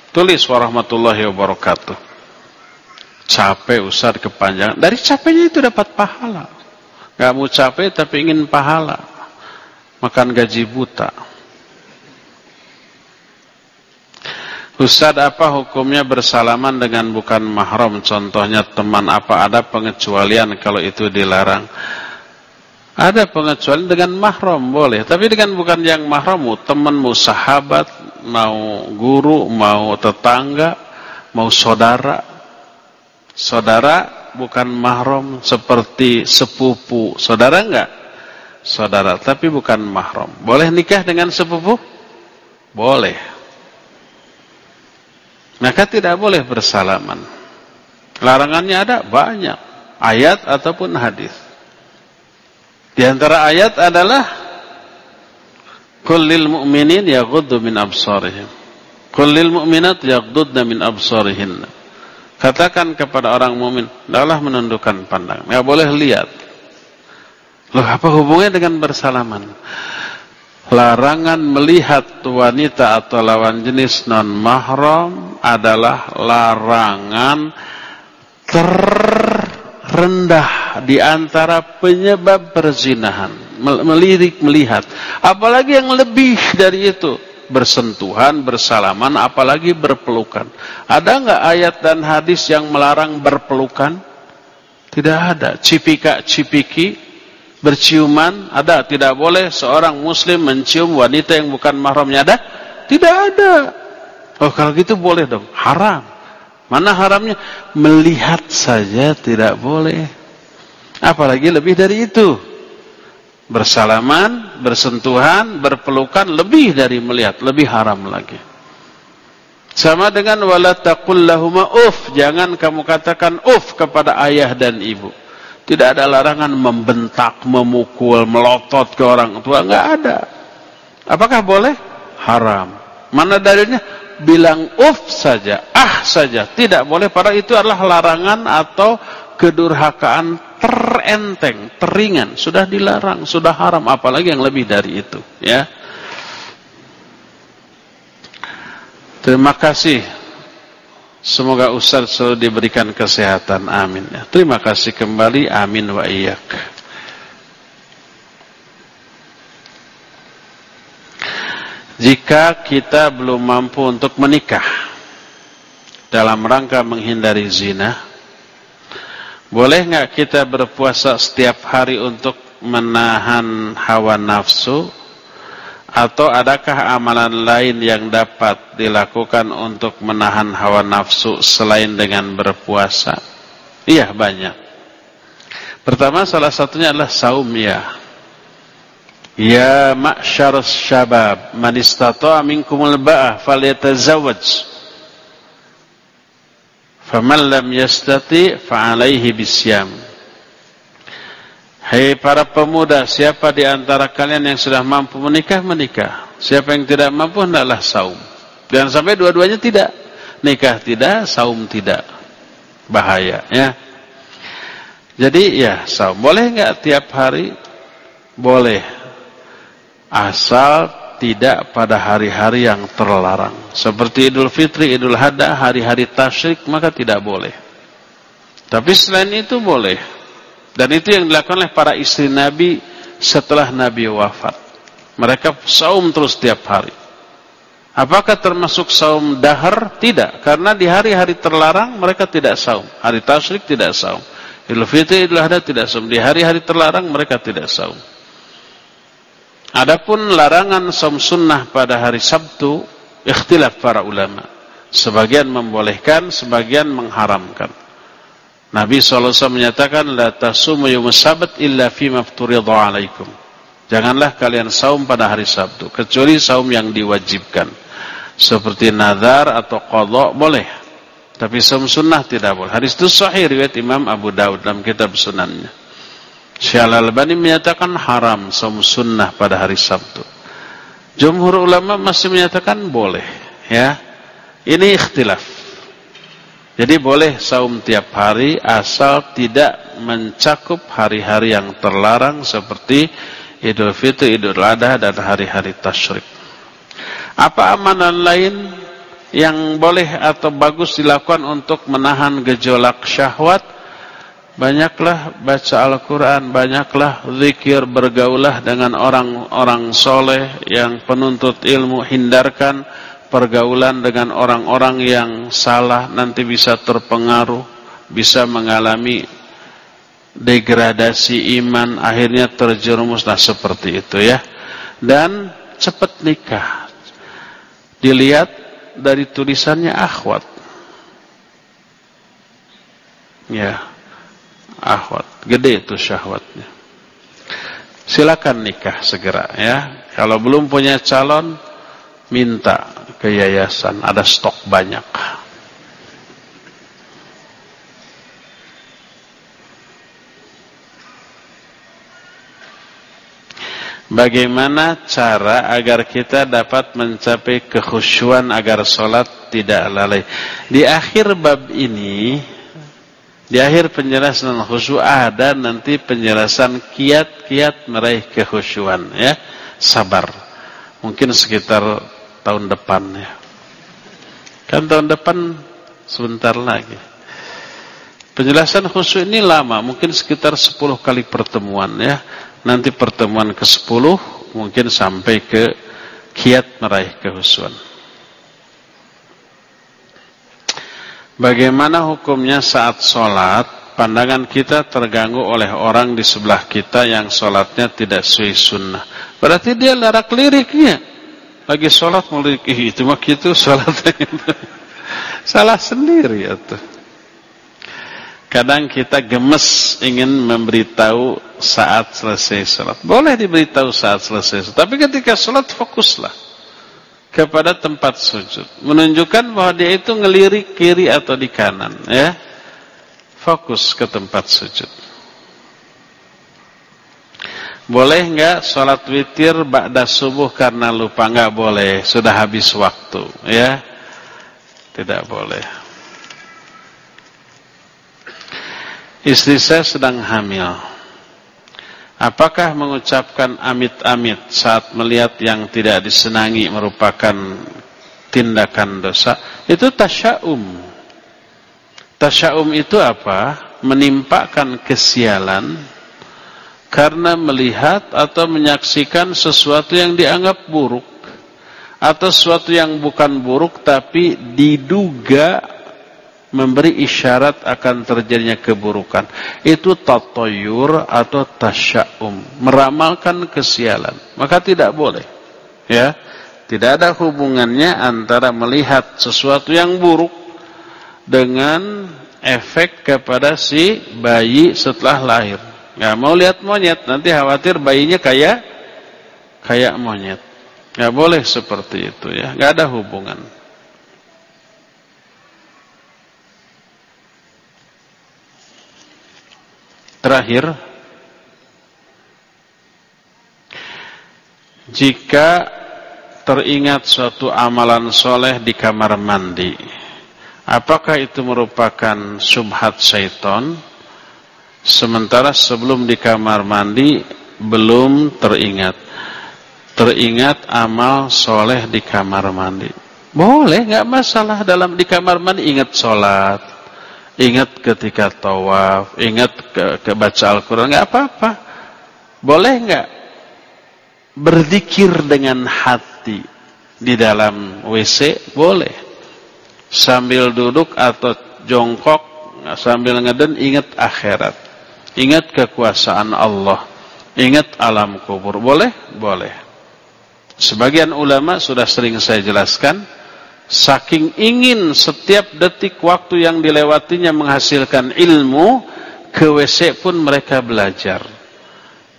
Tulis warahmatullahi wabarakatuh. Capek Ustaz kepanjangan. Dari capeknya itu dapat pahala. Gak mau capek tapi ingin pahala. Makan gaji buta. Ustaz apa hukumnya bersalaman dengan bukan mahram? Contohnya teman apa ada pengecualian kalau itu dilarang? Ada pengecualian dengan mahram boleh, tapi dengan bukan yang mahram, temanmu, sahabat, mau guru, mau tetangga, mau saudara. Saudara bukan mahram seperti sepupu. Saudara enggak? Saudara, tapi bukan mahram. Boleh nikah dengan sepupu? Boleh. Maka tidak boleh bersalaman. Larangannya ada banyak, ayat ataupun hadis. Di antara ayat adalah Kullil mu'minin yaghuddu min absarihim. Kullil mu'minat yaghuddna min absarihin. Katakan kepada orang mukmin, hendaklah menundukkan pandangan. Enggak boleh lihat. Loh, apa hubungannya dengan bersalaman? Larangan melihat wanita atau lawan jenis non mahram adalah larangan terendah di antara penyebab perzinahan. Melirik, melihat. Apalagi yang lebih dari itu. Bersentuhan, bersalaman, apalagi berpelukan. Ada nggak ayat dan hadis yang melarang berpelukan? Tidak ada. Cipika-cipiki, berciuman, ada. Tidak boleh seorang muslim mencium wanita yang bukan mahramnya. Ada? Tidak ada. Oh kalau gitu boleh dong. Haram. Mana haramnya? Melihat saja tidak boleh. Apalagi lebih dari itu. Bersalaman, bersentuhan, berpelukan lebih dari melihat, lebih haram lagi. Sama dengan wala taqul uf, jangan kamu katakan uf kepada ayah dan ibu. Tidak ada larangan membentak, memukul, melotot ke orang tua, enggak ada. Apakah boleh? Haram. Mana dalilnya? Bilang uf saja, ah saja, tidak boleh. Para itu adalah larangan atau kedurhakaan terenteng, teringan, sudah dilarang, sudah haram, apalagi yang lebih dari itu, ya. Terima kasih. Semoga Ustaz selalu diberikan kesehatan. Amin. Ya. Terima kasih kembali. Amin wa. Jika kita belum mampu untuk menikah dalam rangka menghindari zina, boleh nggak kita berpuasa setiap hari untuk menahan hawa nafsu? Atau adakah amalan lain yang dapat dilakukan untuk menahan hawa nafsu selain dengan berpuasa? Iya banyak. Pertama salah satunya adalah saum ya. Ya ma'syar syabab man istata'a minkumul ba'ah falyatazawwaj. Faman lam yastati fa'alaihi bisyam. Hai para pemuda siapa di antara kalian yang sudah mampu menikah menikah. Siapa yang tidak mampu hendaklah saum. Jangan sampai dua-duanya tidak. Nikah tidak saum tidak. Bahaya ya. Jadi ya saum. Boleh enggak tiap hari? Boleh asal tidak pada hari-hari yang terlarang. Seperti Idul Fitri, Idul Hadha, hari-hari tasyrik maka tidak boleh. Tapi selain itu boleh. Dan itu yang dilakukan oleh para istri Nabi setelah Nabi wafat. Mereka saum terus setiap hari. Apakah termasuk saum dahar? Tidak. Karena di hari-hari terlarang mereka tidak saum. Hari tasyrik tidak saum. Idul Fitri, Idul Hadha tidak saum. Di hari-hari terlarang mereka tidak saum. Adapun larangan som sunnah pada hari Sabtu, ikhtilaf para ulama. Sebagian membolehkan, sebagian mengharamkan. Nabi SAW menyatakan, La tasumu yawm sabat illa fi mafturidha alaikum. Janganlah kalian saum pada hari Sabtu, kecuali saum yang diwajibkan. Seperti nazar atau qadha boleh. Tapi saum sunnah tidak boleh. Hadis itu sahih riwayat Imam Abu Daud dalam kitab sunannya. Syekh Al-Albani menyatakan haram saum sunnah pada hari Sabtu. Jumhur ulama masih menyatakan boleh, ya. Ini ikhtilaf. Jadi boleh saum tiap hari asal tidak mencakup hari-hari yang terlarang seperti Idul Fitri, Idul Adha dan hari-hari tasyrik. Apa amalan lain yang boleh atau bagus dilakukan untuk menahan gejolak syahwat? Banyaklah baca Al-Quran, banyaklah zikir, bergaulah dengan orang-orang soleh yang penuntut ilmu, hindarkan pergaulan dengan orang-orang yang salah, nanti bisa terpengaruh, bisa mengalami degradasi iman, akhirnya terjerumus, nah seperti itu ya. Dan cepat nikah. Dilihat dari tulisannya akhwat. Ya ahwat. Gede itu syahwatnya. Silakan nikah segera ya. Kalau belum punya calon, minta ke yayasan. Ada stok banyak. Bagaimana cara agar kita dapat mencapai kekhusyuan agar sholat tidak lalai? Di akhir bab ini di akhir penjelasan khusyuk ada nanti penjelasan kiat-kiat meraih kekhusyuan ya. Sabar. Mungkin sekitar tahun depan ya. Kan tahun depan sebentar lagi. Penjelasan khusyuk ini lama, mungkin sekitar 10 kali pertemuan ya. Nanti pertemuan ke-10 mungkin sampai ke kiat meraih kekhusyuan. Bagaimana hukumnya saat sholat? Pandangan kita terganggu oleh orang di sebelah kita Yang sholatnya tidak sesuai sunnah. Berarti dia larak liriknya. Lagi sholat melirik itu Mak itu sholatnya Salah sendiri tuh Kadang kita gemes ingin memberitahu saat selesai sholat. Boleh diberitahu saat selesai sholat Tapi ketika sholat fokuslah kepada tempat sujud. Menunjukkan bahwa dia itu ngelirik kiri atau di kanan. ya Fokus ke tempat sujud. Boleh enggak sholat witir ba'da subuh karena lupa? Enggak boleh. Sudah habis waktu. ya Tidak boleh. Istri saya sedang hamil. Apakah mengucapkan amit-amit saat melihat yang tidak disenangi merupakan tindakan dosa? Itu tasya'um. Tasya'um itu apa? Menimpakan kesialan karena melihat atau menyaksikan sesuatu yang dianggap buruk atau sesuatu yang bukan buruk tapi diduga memberi isyarat akan terjadinya keburukan. Itu tatoyur atau tasya'um. Meramalkan kesialan. Maka tidak boleh. Ya. Tidak ada hubungannya antara melihat sesuatu yang buruk dengan efek kepada si bayi setelah lahir. Ya, mau lihat monyet, nanti khawatir bayinya kayak kayak monyet. Nggak boleh seperti itu ya, nggak ada hubungan. Terakhir, jika teringat suatu amalan soleh di kamar mandi, apakah itu merupakan subhat syaitan? Sementara sebelum di kamar mandi belum teringat. Teringat amal soleh di kamar mandi. Boleh, nggak masalah dalam di kamar mandi ingat sholat, Ingat ketika tawaf, ingat ke, ke baca Al-Quran, nggak apa-apa. Boleh nggak berzikir dengan hati di dalam WC? Boleh. Sambil duduk atau jongkok, sambil ngeden ingat akhirat. Ingat kekuasaan Allah. Ingat alam kubur. Boleh? Boleh. Sebagian ulama sudah sering saya jelaskan Saking ingin setiap detik waktu yang dilewatinya menghasilkan ilmu, ke WC pun mereka belajar.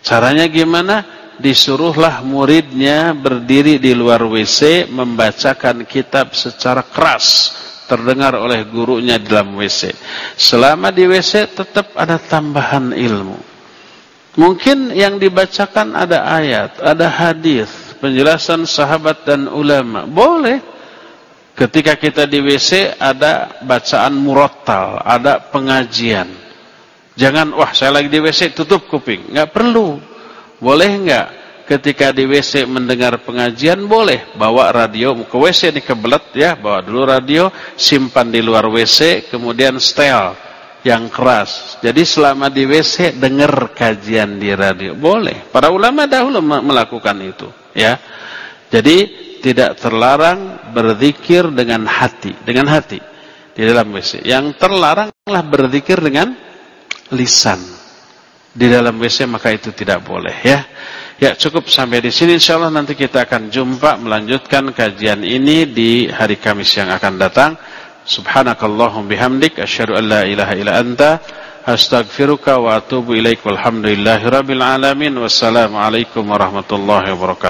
Caranya gimana? Disuruhlah muridnya berdiri di luar WC membacakan kitab secara keras terdengar oleh gurunya dalam WC. Selama di WC tetap ada tambahan ilmu. Mungkin yang dibacakan ada ayat, ada hadis, penjelasan sahabat dan ulama. Boleh. Ketika kita di WC ada bacaan murattal, ada pengajian. Jangan, wah saya lagi di WC tutup kuping. Nggak perlu. Boleh nggak? Ketika di WC mendengar pengajian boleh. Bawa radio ke WC ini kebelet ya. Bawa dulu radio, simpan di luar WC, kemudian setel yang keras. Jadi selama di WC dengar kajian di radio. Boleh. Para ulama dahulu melakukan itu. ya. Jadi tidak terlarang berzikir dengan hati, dengan hati di dalam WC. Yang terlaranglah berzikir dengan lisan di dalam WC maka itu tidak boleh ya. Ya cukup sampai di sini insyaallah nanti kita akan jumpa melanjutkan kajian ini di hari Kamis yang akan datang. Subhanakallahum bihamdik asyhadu an la ilaha illa anta astaghfiruka wa atubu ilaik walhamdulillahi rabbil alamin wassalamu alaikum warahmatullahi wabarakatuh.